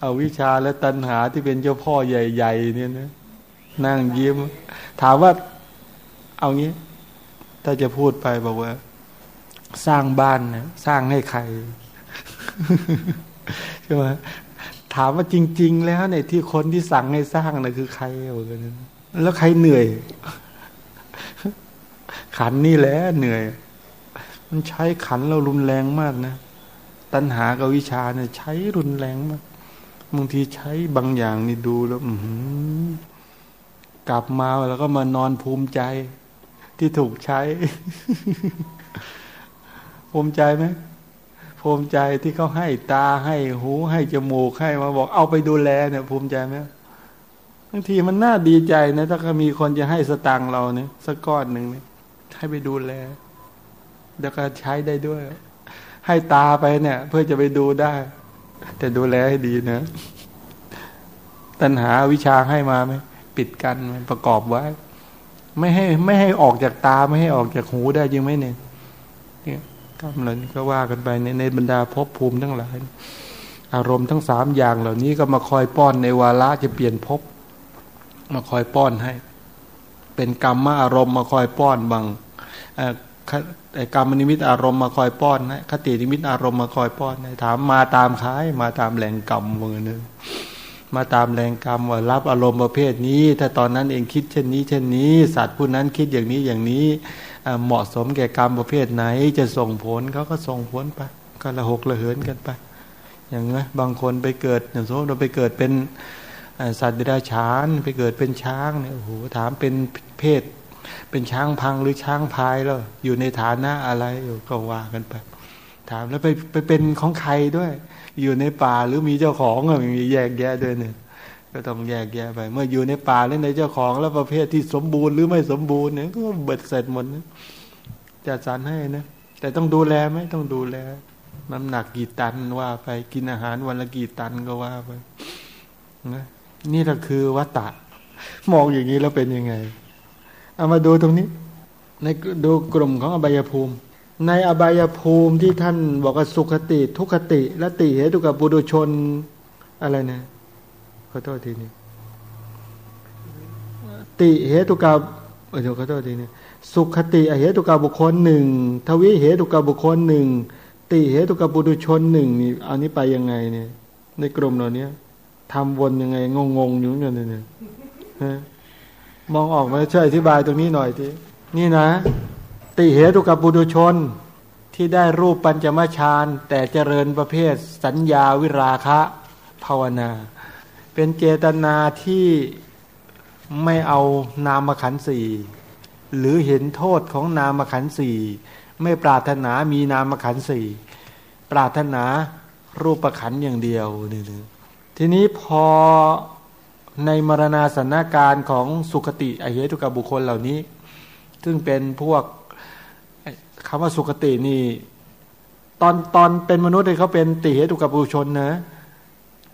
เอาวิชาและตัณหาที่เป็นเจ้าพ่อใหญ่ๆเนี่ยนะนั่งยิ้ม ถามว่า เอางี้ ถ้าจะพูดไปบอกว่า สร้างบ้านนะสร้างให้ใครใช่ไหม ถามว่าจริง ๆ แล้วเนี่ยที่คนที่สั่งให้สร้างนะ่ะคือใครบอกกันแล้วใครเหนื่อย ขันนี่แหละเหนื่อย มันใช้ขันเรารุนแรงมากนะ ตัณหากับวิชาเนี่ยใช้รุนแรงมากบางทีใช้บางอย่างนี่ดูแล้วอืกลับมาแล้วก็มานอนภูมิใจ ที่ถูกใช้ ภูมิใจไหม ภูมิใจที่เขาให้ตาให้หูให้จมูกให้มาบอกเอาไปดูแลเนี่ย ภูมิใจไหมบางทีมันน่าดีใจนะถ้ามีคนจะให้สตังเราเนี่ยสักก้อนหนึ่งเนี่ยให้ไปดูแลแล้วก็ใช้ได้ด้วย ให้ตาไปเนี่ย เพื่อจะไปดูได้ แต่ดูแลให้ดีนะตัณหาวิชาให้มาไหมปิดกันประกอบไว้ ไม่ให้ไม่ให้ออกจากตาไม่ให้ออกจากหูได้ยังไหมเนี่ย เนี่ยกำเนิดก็ว่ากันไปในในบรรดาภพภูมิทั้งหลาย อารมณ์ทั้งสามอย่างเหล่านี้ก็มาคอยป้อนในวาระจะเปลี่ยนภพมาคอยป้อนให้ เป็นกรรมมาอารมณ์มาคอยป้อนบางกรรมนิมิตอารมณ์มาคอยป้อนนะคตินิมิตอารมณ์มาคอยป้อนนะถามมาตามค้ายมาตามแรงกรรมมือนึงมาตามแรงกรรมว่ารับอารมณ์ประเภทนี้ ถ้าตอนนั้นเองคิดเช่นนี้ เช่นนี้ สัตว์ผู้นั้นคิดอย่างนี้อย่างนี้ เหมาะสมแก่กรรมประเภทไหน จะส่งผลเขาก็ส่งผลไปก็ละหกละเหินกันไป อย่างเงี้ยบางคนไปเกิดอย่างสมมติเราไปเกิดเป็นสัตว์เดรัจฉานไปเกิดเป็นช้างเนี่ยโอ้โหถามเป็นเพศ เป็นช้างพังหรือช้างพายแล้วอยู่ในฐานะอะไรก็ว่ากันไป ถามแล้วไปไปเป็นของใครด้วย อยู่ในป่าหรือมีเจ้าของก็มีแยกแยะด้วยเนี่ย ก็ต้องแยกแยะไป เมื่ออยู่ในป่าแล้วในเจ้าของ แล้วประเภทที่สมบูรณ์หรือไม่สมบูรณ์เนี่ยก็เบิดเสร็จหมดนะจัดสรรให้นะแต่ต้องดูแลไหมต้องดูแลน้ำหนักกี่ตันว่าไปกินอาหารวันละกี่ตันก็ว่าไปนะนี่แหละคือวัตตะ มองอย่างนี้แล้วเป็นยังไง เอามาดูตรงนี้ ในดูกลุ่มของอบายภูมิ ในอบายภูมิที่ท่านบอกว่าสุขติ ทุกขติ และติเหตุกับบุรุชนอะไรนะ อโทษทีนี้ติเหตุกับเออขอโทษทีนี้สุขติเหตุกับบุคคลหนึ่งทวิเหตุกับบุคคลหนึ่งติเหตุกับบุรุชนหนึ่งนี่อันนี้ไปยังไงเนี่ยในกลุ่มเหล่านี้ทำวนยังไงงงงๆอยู่เนี่ยเนี่ยมองออกไหมช่วยอธิบายตรงนี้หน่อยทีนี่นะ ติเหตุกับบุตุชนที่ได้รูปปัญจมฌานแต่เจริญประเภทสัญญาวิราคะ ภาวนา เป็นเจตนาที่ไม่เอานามขันสี่หรือเห็นโทษของนามขันสี่ไม่ปรารถนามีนามขันสี่ปรารถนารูปขันอย่างเดียวนี่ทีนี้พอในมรณาสนาการของสุขติอเหตุกับบุคคลเหล่านี้ ซึ่งเป็นพวกคำว่าสุขตินี่ ตอนตอนเป็นมนุษย์เขาเป็นติเหตุกับบุคคลนะ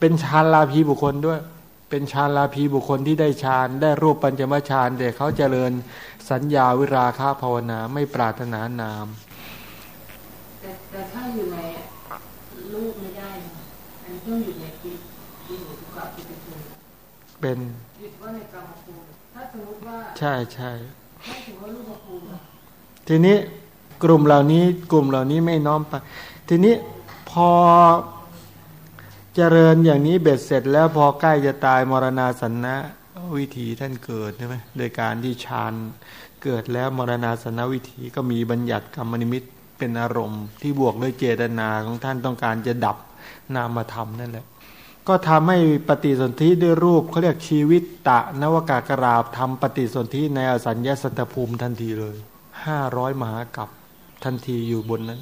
เป็นฌานลาภีบุคคลด้วย เป็นฌานลาภีบุคคลที่ได้ฌานได้รูปปัญจมฌานแต่เขาเจริญสัญญาวิราคาภาวนาไม่ปรารถนานาม แต่แต่ถ้าอยู่ในลูกไม่ได้นะอันต้องอยู่ในกิจที่อยู่ทุกข์ที่เป็นตัวเป็นยึดว่าในกรรมภูมิถ้าสมมติว่าใช่ใช่ถ้าถือว่าลูกภูมิอะทีนี้กลุ่มเหล่านี้กลุ่มเหล่านี้ไม่น้อมไป ทีนี้พอ เจริญอย่างนี้เบ็ดเสร็จแล้วพอใกล้จะตายมรณาสันนะวิธีท่านเกิดใช่ไหมโดยการที่ฌานเกิดแล้วมรณาสันวิธีก็มีบัญญัติกรรมนิมิตเป็นอารมณ์ ที่บวกด้วยเจตนาของท่านต้องการจะดับนามธรรมนั่นแหละ ก็ทำให้ปฏิสนธิด้วยรูปเขาเรียกชีวิตตะนวากากราบทำปฏิสนธิในอสัญญาสัตตภูมิทันทีเลยห้าร้อยมหากับทันทีอยู่บนนั้น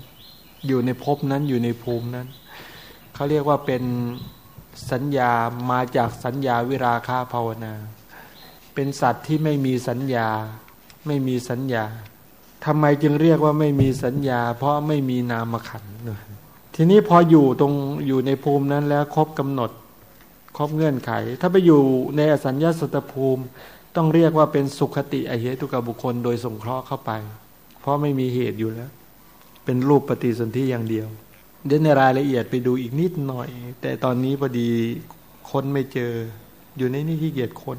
อยู่ในภพนั้นอยู่ในภูมินั้น เขาเรียกว่าเป็นสัญญามาจากสัญญาวิราคาภาวนา เป็นสัตว์ที่ไม่มีสัญญา ไม่มีสัญญาทำไมจึงเรียกว่าไม่มีสัญญา เพราะไม่มีนามขันธ์ทีนี้พออยู่ตรงอยู่ในภูมินั้นแล้วครบกำหนดครบเงื่อนไข ถ้าไปอยู่ในอสัญญาสตภูมิ ต้องเรียกว่าเป็นสุขติอเหตุกบุคคลโดยสงเคราะห์เข้าไป เพราะไม่มีเหตุอยู่แล้ว เป็นรูปปฏิสนธิอย่างเดียว เดี๋ยวในรายละเอียดไปดูอีกนิดหน่อย แต่ตอนนี้พอดีคนไม่เจอ อยู่ในนี่ที่เกียรคน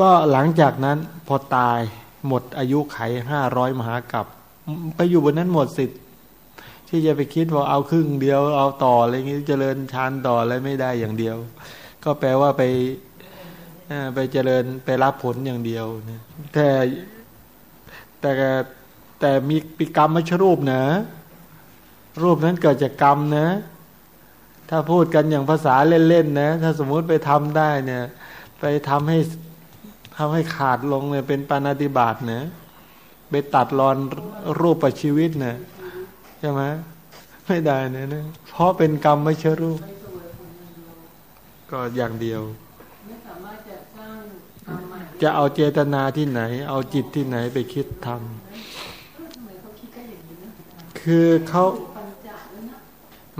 ก็หลังจากนั้นพอตายหมดอายุไขห้าร้อยมหากับไปอยู่บนนั้นหมดสิทธิ์ที่จะไปคิดว่าเอาครึ่งเดียวเอาต่ออะไรเงี้ยเจริญฌานต่ออะไรไม่ได้อย่างเดียว ก็แปลว่าไปไปเจริญไปรับผลอย่างเดียวนะแต่แต่แต่มีปีกรรมไม่ชรูปนะ รูปนั้นเกิดจากกรรมนะ ถ้าพูดกันอย่างภาษาเล่นๆนะ ถ้าสมมุติไปทำได้เนี่ย ไปทำให้ทำให้ขาดลงเนี่ยเป็นปานาติบาตนะไปตัดรอนรูปประชีวิตเนะใช่ไหมไม่ได้นะนะเพราะเป็นกรรมไม่เชื่อรูป ก็อย่างเดียว จะเอาเจตนาที่ไหน เอาจิตที่ไหนไปคิดทำคือเขา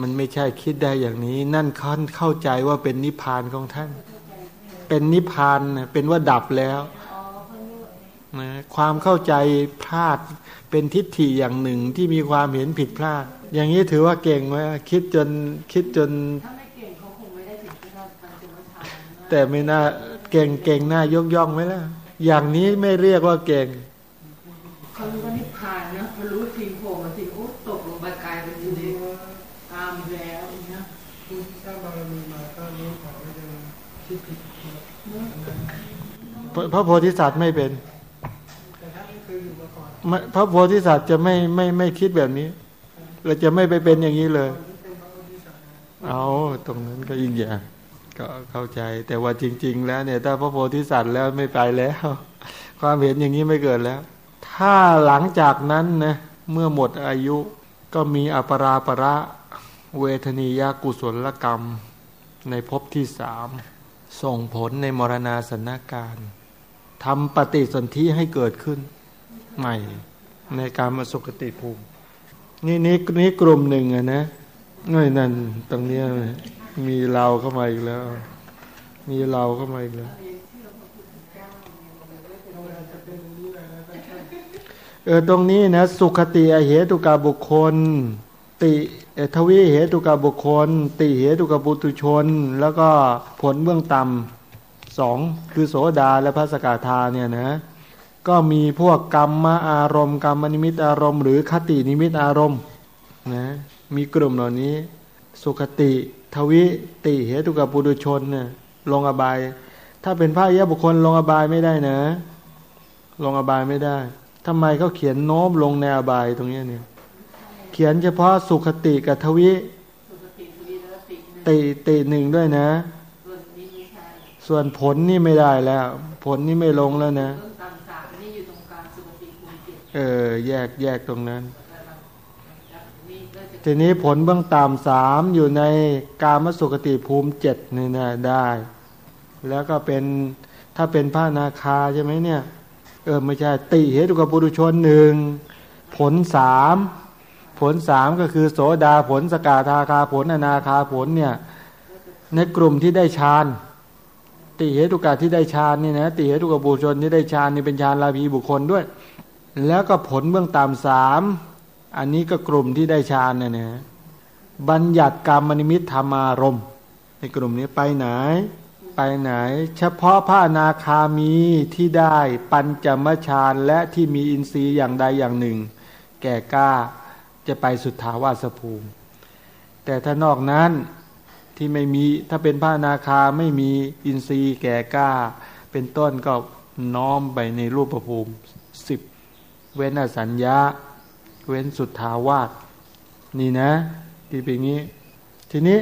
มันไม่ใช่คิดได้อย่างนี้ นั่นเขาเข้าใจว่าเป็นนิพพานของท่าน เป็นนิพพานนะเป็นว่าดับแล้วนะความเข้าใจพลาดเป็นทิฏฐิอย่างหนึ่งที่มีความเห็นผิดพลาด อย่างนี้ถือว่าเก่งไหมคิดจนคิดจน แต่ไม่น่าเก่งเก่งหน้ายกย่องไหมล่ะ อย่างนี้ไม่เรียกว่าเก่งเขารู้ว่านิพพานนะพอรู้ทีโผล่มาทีโอ้ตกลงไปกลายเป็นอยู่ในตามแล้วอย่างเงี้ย ผู้ที่สร้างบารมีมาก็รู้ของว่าจะคิดผิดหมด พระโพธิสัตว์ไม่เป็นพระโพธิสัตว์จะไม่ไม่ไม่คิดแบบนี้เราจะไม่ไปเป็นอย่างนี้เลยตอนที่เอาตรงนั้นก็อีกอย่างก็เข้าใจ แต่ว่าจริง ๆ แล้วเนี่ย ถ้าพระโพธิสัตว์แล้วไม่ไปแล้ว ความเห็นอย่างนี้ไม่เกิดแล้ว ถ้าหลังจากนั้นนะเมื่อหมดอายุก็มีอปราประเวทนียกุศลกรรม ในภพที่สามส่งผลในมรณาสนการ ทำปฏิสนธิให้เกิดขึ้น ใหม่ ในการมาสุขติภูมิ นี่นี่นี่กลุ่มหนึ่งอะนะนี่นั่นตรงเนี้ยมีเราเข้ามาอีกแล้ว มีเราเข้ามาอีกแล้วเออตรงนี้นะสุขติเหตุกาบุคคล ติเออทวีเหตุกาบุคคล ติเหตุกาบุตุชน แล้วก็ผลเบื้องต่ำ สองคือโสดาและพระสกทาเนี่ยนะก็มีพวกกรรมอารมณ์กรรมนิมิตอารมณ์ หรือคตินิมิตอารมณ์นะมีกลุ่มเหล่านี้ สุขติ ทวิติเหตุกับปุถุชนเนี่ยลงอบาย ถ้าเป็นพระยะบุคคลลงอบายไม่ได้นะ ลงอบายไม่ได้ทำไมเขาเขียนโน้มลงในอบายตรงนี้เนี่ยเขียนเฉพาะสุขติกับทวิติติหนึ่งด้วยนะ ส่วนผลนี่ไม่ได้แล้ว ผลนี่ไม่ลงแล้วนะเรื่องตามสามนี่อยู่ตรงกลางสุขติภูมิเจ็ดเออ แยกแยกตรงนั้นแล้วเราแล้วนี่ก็จะทีนี้ผลเบื้องต่ำสามอยู่ในกามสุขติภูมิเจ็ดนี่นะได้ แล้วก็เป็นถ้าเป็นพระนาคาใช่ไหมเนี่ย เออไม่ใช่ติเหตุกับปุถุชนหนึ่งผลสามผลสามก็คือโสดาผลสกาทาคาผลอนาคาผลเนี่ย ในกลุ่มที่ได้ฌาน ติเหตุกาที่ได้ฌานนี่นะติเหตุกบบุคคลที่ได้ฌานนี่เป็นฌานลาภีบุคคลด้วย แล้วก็ผลเบื้องต่ำสามอันนี้ก็กลุ่มที่ได้ฌานเนี่ยนะบัญญัติกรรมนิมิตธรรมารมในกลุ่มนี้ไปไหน ไปไหน เฉพาะพระนาคามีที่ได้ปัญจมฌานและที่มีอินทรีย์อย่างใดอย่างหนึ่ง แก่กล้าจะไปสุทธาวาสภูมิ แต่ถ้านอกนั้น ที่ไม่มีถ้าเป็นพระอนาคาไม่มีอินทรีย์แก่กล้า เป็นต้นก็น้อมไปในรูปภูมิสิบเว้นอสัญญาเว้นสุทธาวาสนี่นะที่เป็นงี้ ทีนี้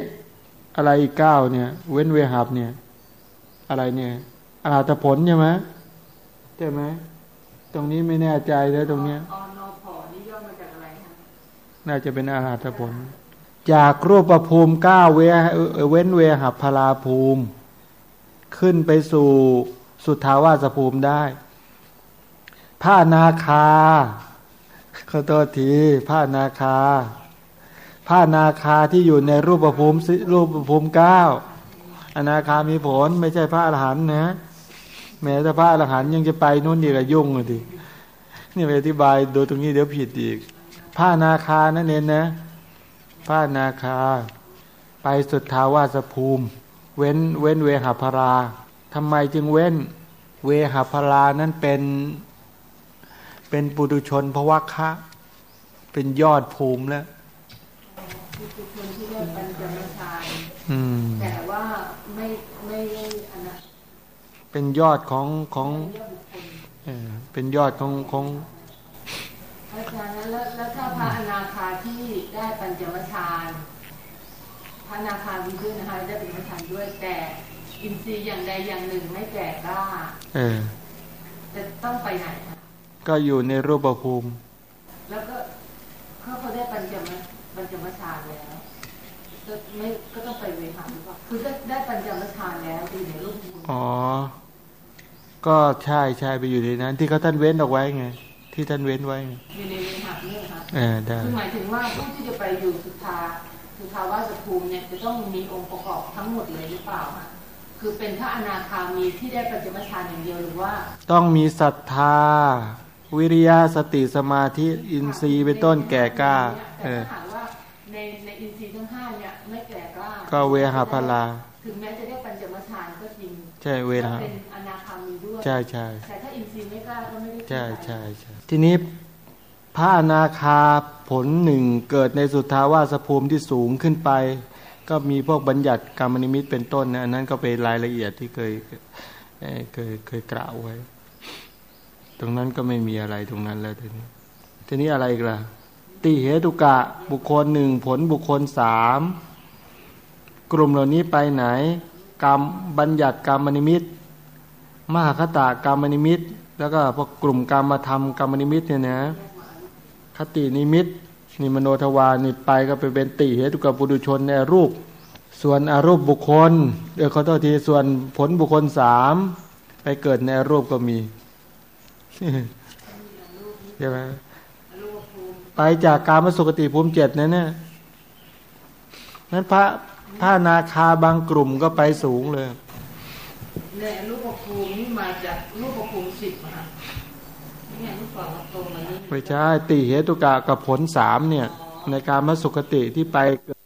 อะไรอีกเก้าเนี่ย เว้นเวหับเนี่ย อะไรเนี่ยอรหัตผลใช่ไหมใช่ไหมตรงนี้ไม่แน่ใจแล้วตรงเนี้ยออนอพอนี่ย่อมาจากอะไรคะน่าจะเป็นอาหารผล จากรูปภูมิเก้าเวเว้นเวหัพลาภูมิ ขึ้นไปสู่สุทธาวาสภูมิได้ผ้านาคาขอโทษทีผ้านาคาผ้านาคาที่อยู่ในรูปภูมิรูปภูมิเก้าอนาคามีผลไม่ใช่พระอรหันต์นะแม้แต่พระอรหันต์ยังจะไปนู่นนี่ก็ยุ่งเลยทีนี่ไปอธิบายโดยตรงนี้เดี๋ยวผิดอีกผ้านาคานั่นเองนะ ผ้านาคา ไปสุดทาวาสภูมิ เว้นเว้นเวหาพราทำไมจึงเว้นเวหาพรานั้นเป็นเป็นปุถุชนพวัคคะเป็นยอดภูมิแล้วคือคือคนที่ได้ปัญจมฌานอืมแต่ว่าไม่ไม่ได้อันนั้นเป็นยอดของของเรียกบุคคลเอ่อเป็นยอดของของ อาจารย์แล้วแล้วแล้วถ้าพระอนาคาที่ได้ปัญจมฌานพระอนาคามีด้วยนะคะได้ปัญจมฌานด้วยแต่อินทรีย์อย่างใดอย่างหนึ่งไม่แก่กล้าเออจะต้องไปไหนคะก็อยู่ในรูปภูมิ แล้วก็เขาเขาได้ปัญจมปัญจมฌานแล้วก็ไม่ก็ต้องไปเวหาหรือเปล่าคือได้ได้ปัญจมฌานแล้วอยู่ในรูปภูมิอ๋อ ก็ใช่ใช่ไปอยู่ในนั้น ที่เขาท่านเว้นเอาไว้ไง ที่ท่านเว้นไว้ไงอยู่ในเวหาเนี่ยค่ะเออได้คือหมายถึงว่าผู้ที่จะไปอยู่สุทธาสุทธาวาสภูมิเนี่ยจะต้องมีองค์ประกอบทั้งหมดเลยหรือเปล่าคะคือเป็นพระอนาคามีที่ได้ปัญจมฌานอย่างเดียวหรือว่า ต้องมีศรัทธา วิริยะสติสมาธิอินทรีย์เป็นต้นแก่กล้า เอแต่อถ้าหากว่าในในอินทรีย์ทั้งห้าเนี่ยไม่แก่กล้าก็เวหาพลาถึงแม้จะได้ปัญจมฌานก็จริงใช่เวหาก็เป็น ใช่ใช่แต่ถ้าอินทรีย์ไม่กล้าก็ไม่ได้ใช่ใช่ใช่ทีนี้พระอนาคาผลหนึ่งเกิดในสุทธาวาสภูมิที่สูงขึ้นไป ก็มีพวกบัญญัติกรรมนิมิตเป็นต้นนะอันนั้นก็เป็นรายละเอียดที่เคยเอ่อเคยเคยกล่าวไว้ ตรงนั้นก็ไม่มีอะไรตรงนั้นแล้วทีนี้ทีนี้อะไรอีกล่ะติเหตุกะบุคคลหนึ่งผลบุคคลสามกลุ่มเหล่านี้ไปไหน กรรมบัญญัติกรรมนิมิต มหาคตากรรมนิมิต แล้วก็พวกกลุ่มกรรมธรรมกรรมนิมิตเนี่ยนะคตินิมิตนี่มโนทวานี่ไปก็ไปเป็นติเหตุกับปุถุชนในรูป ส่วนอารูปบุคคลเดี๋ยวขอโทษทีส่วนผลบุคคลสามไปเกิดในรูปก็มีใช่ไหมไปจากการมสุคติภูมิเจ็ดนั่นเนี่ยนั้นพระพระนาคาบางกลุ่มก็ไปสูงเลย ในรูปภูมินี่มาจากรูปภูมิสิบค่ะนี่ไงรูปฝั่งตรงมานี่ไม่ใช่ติเหตุกะกับผลสามเนี่ย ในการมาสุคติที่ไปเกิด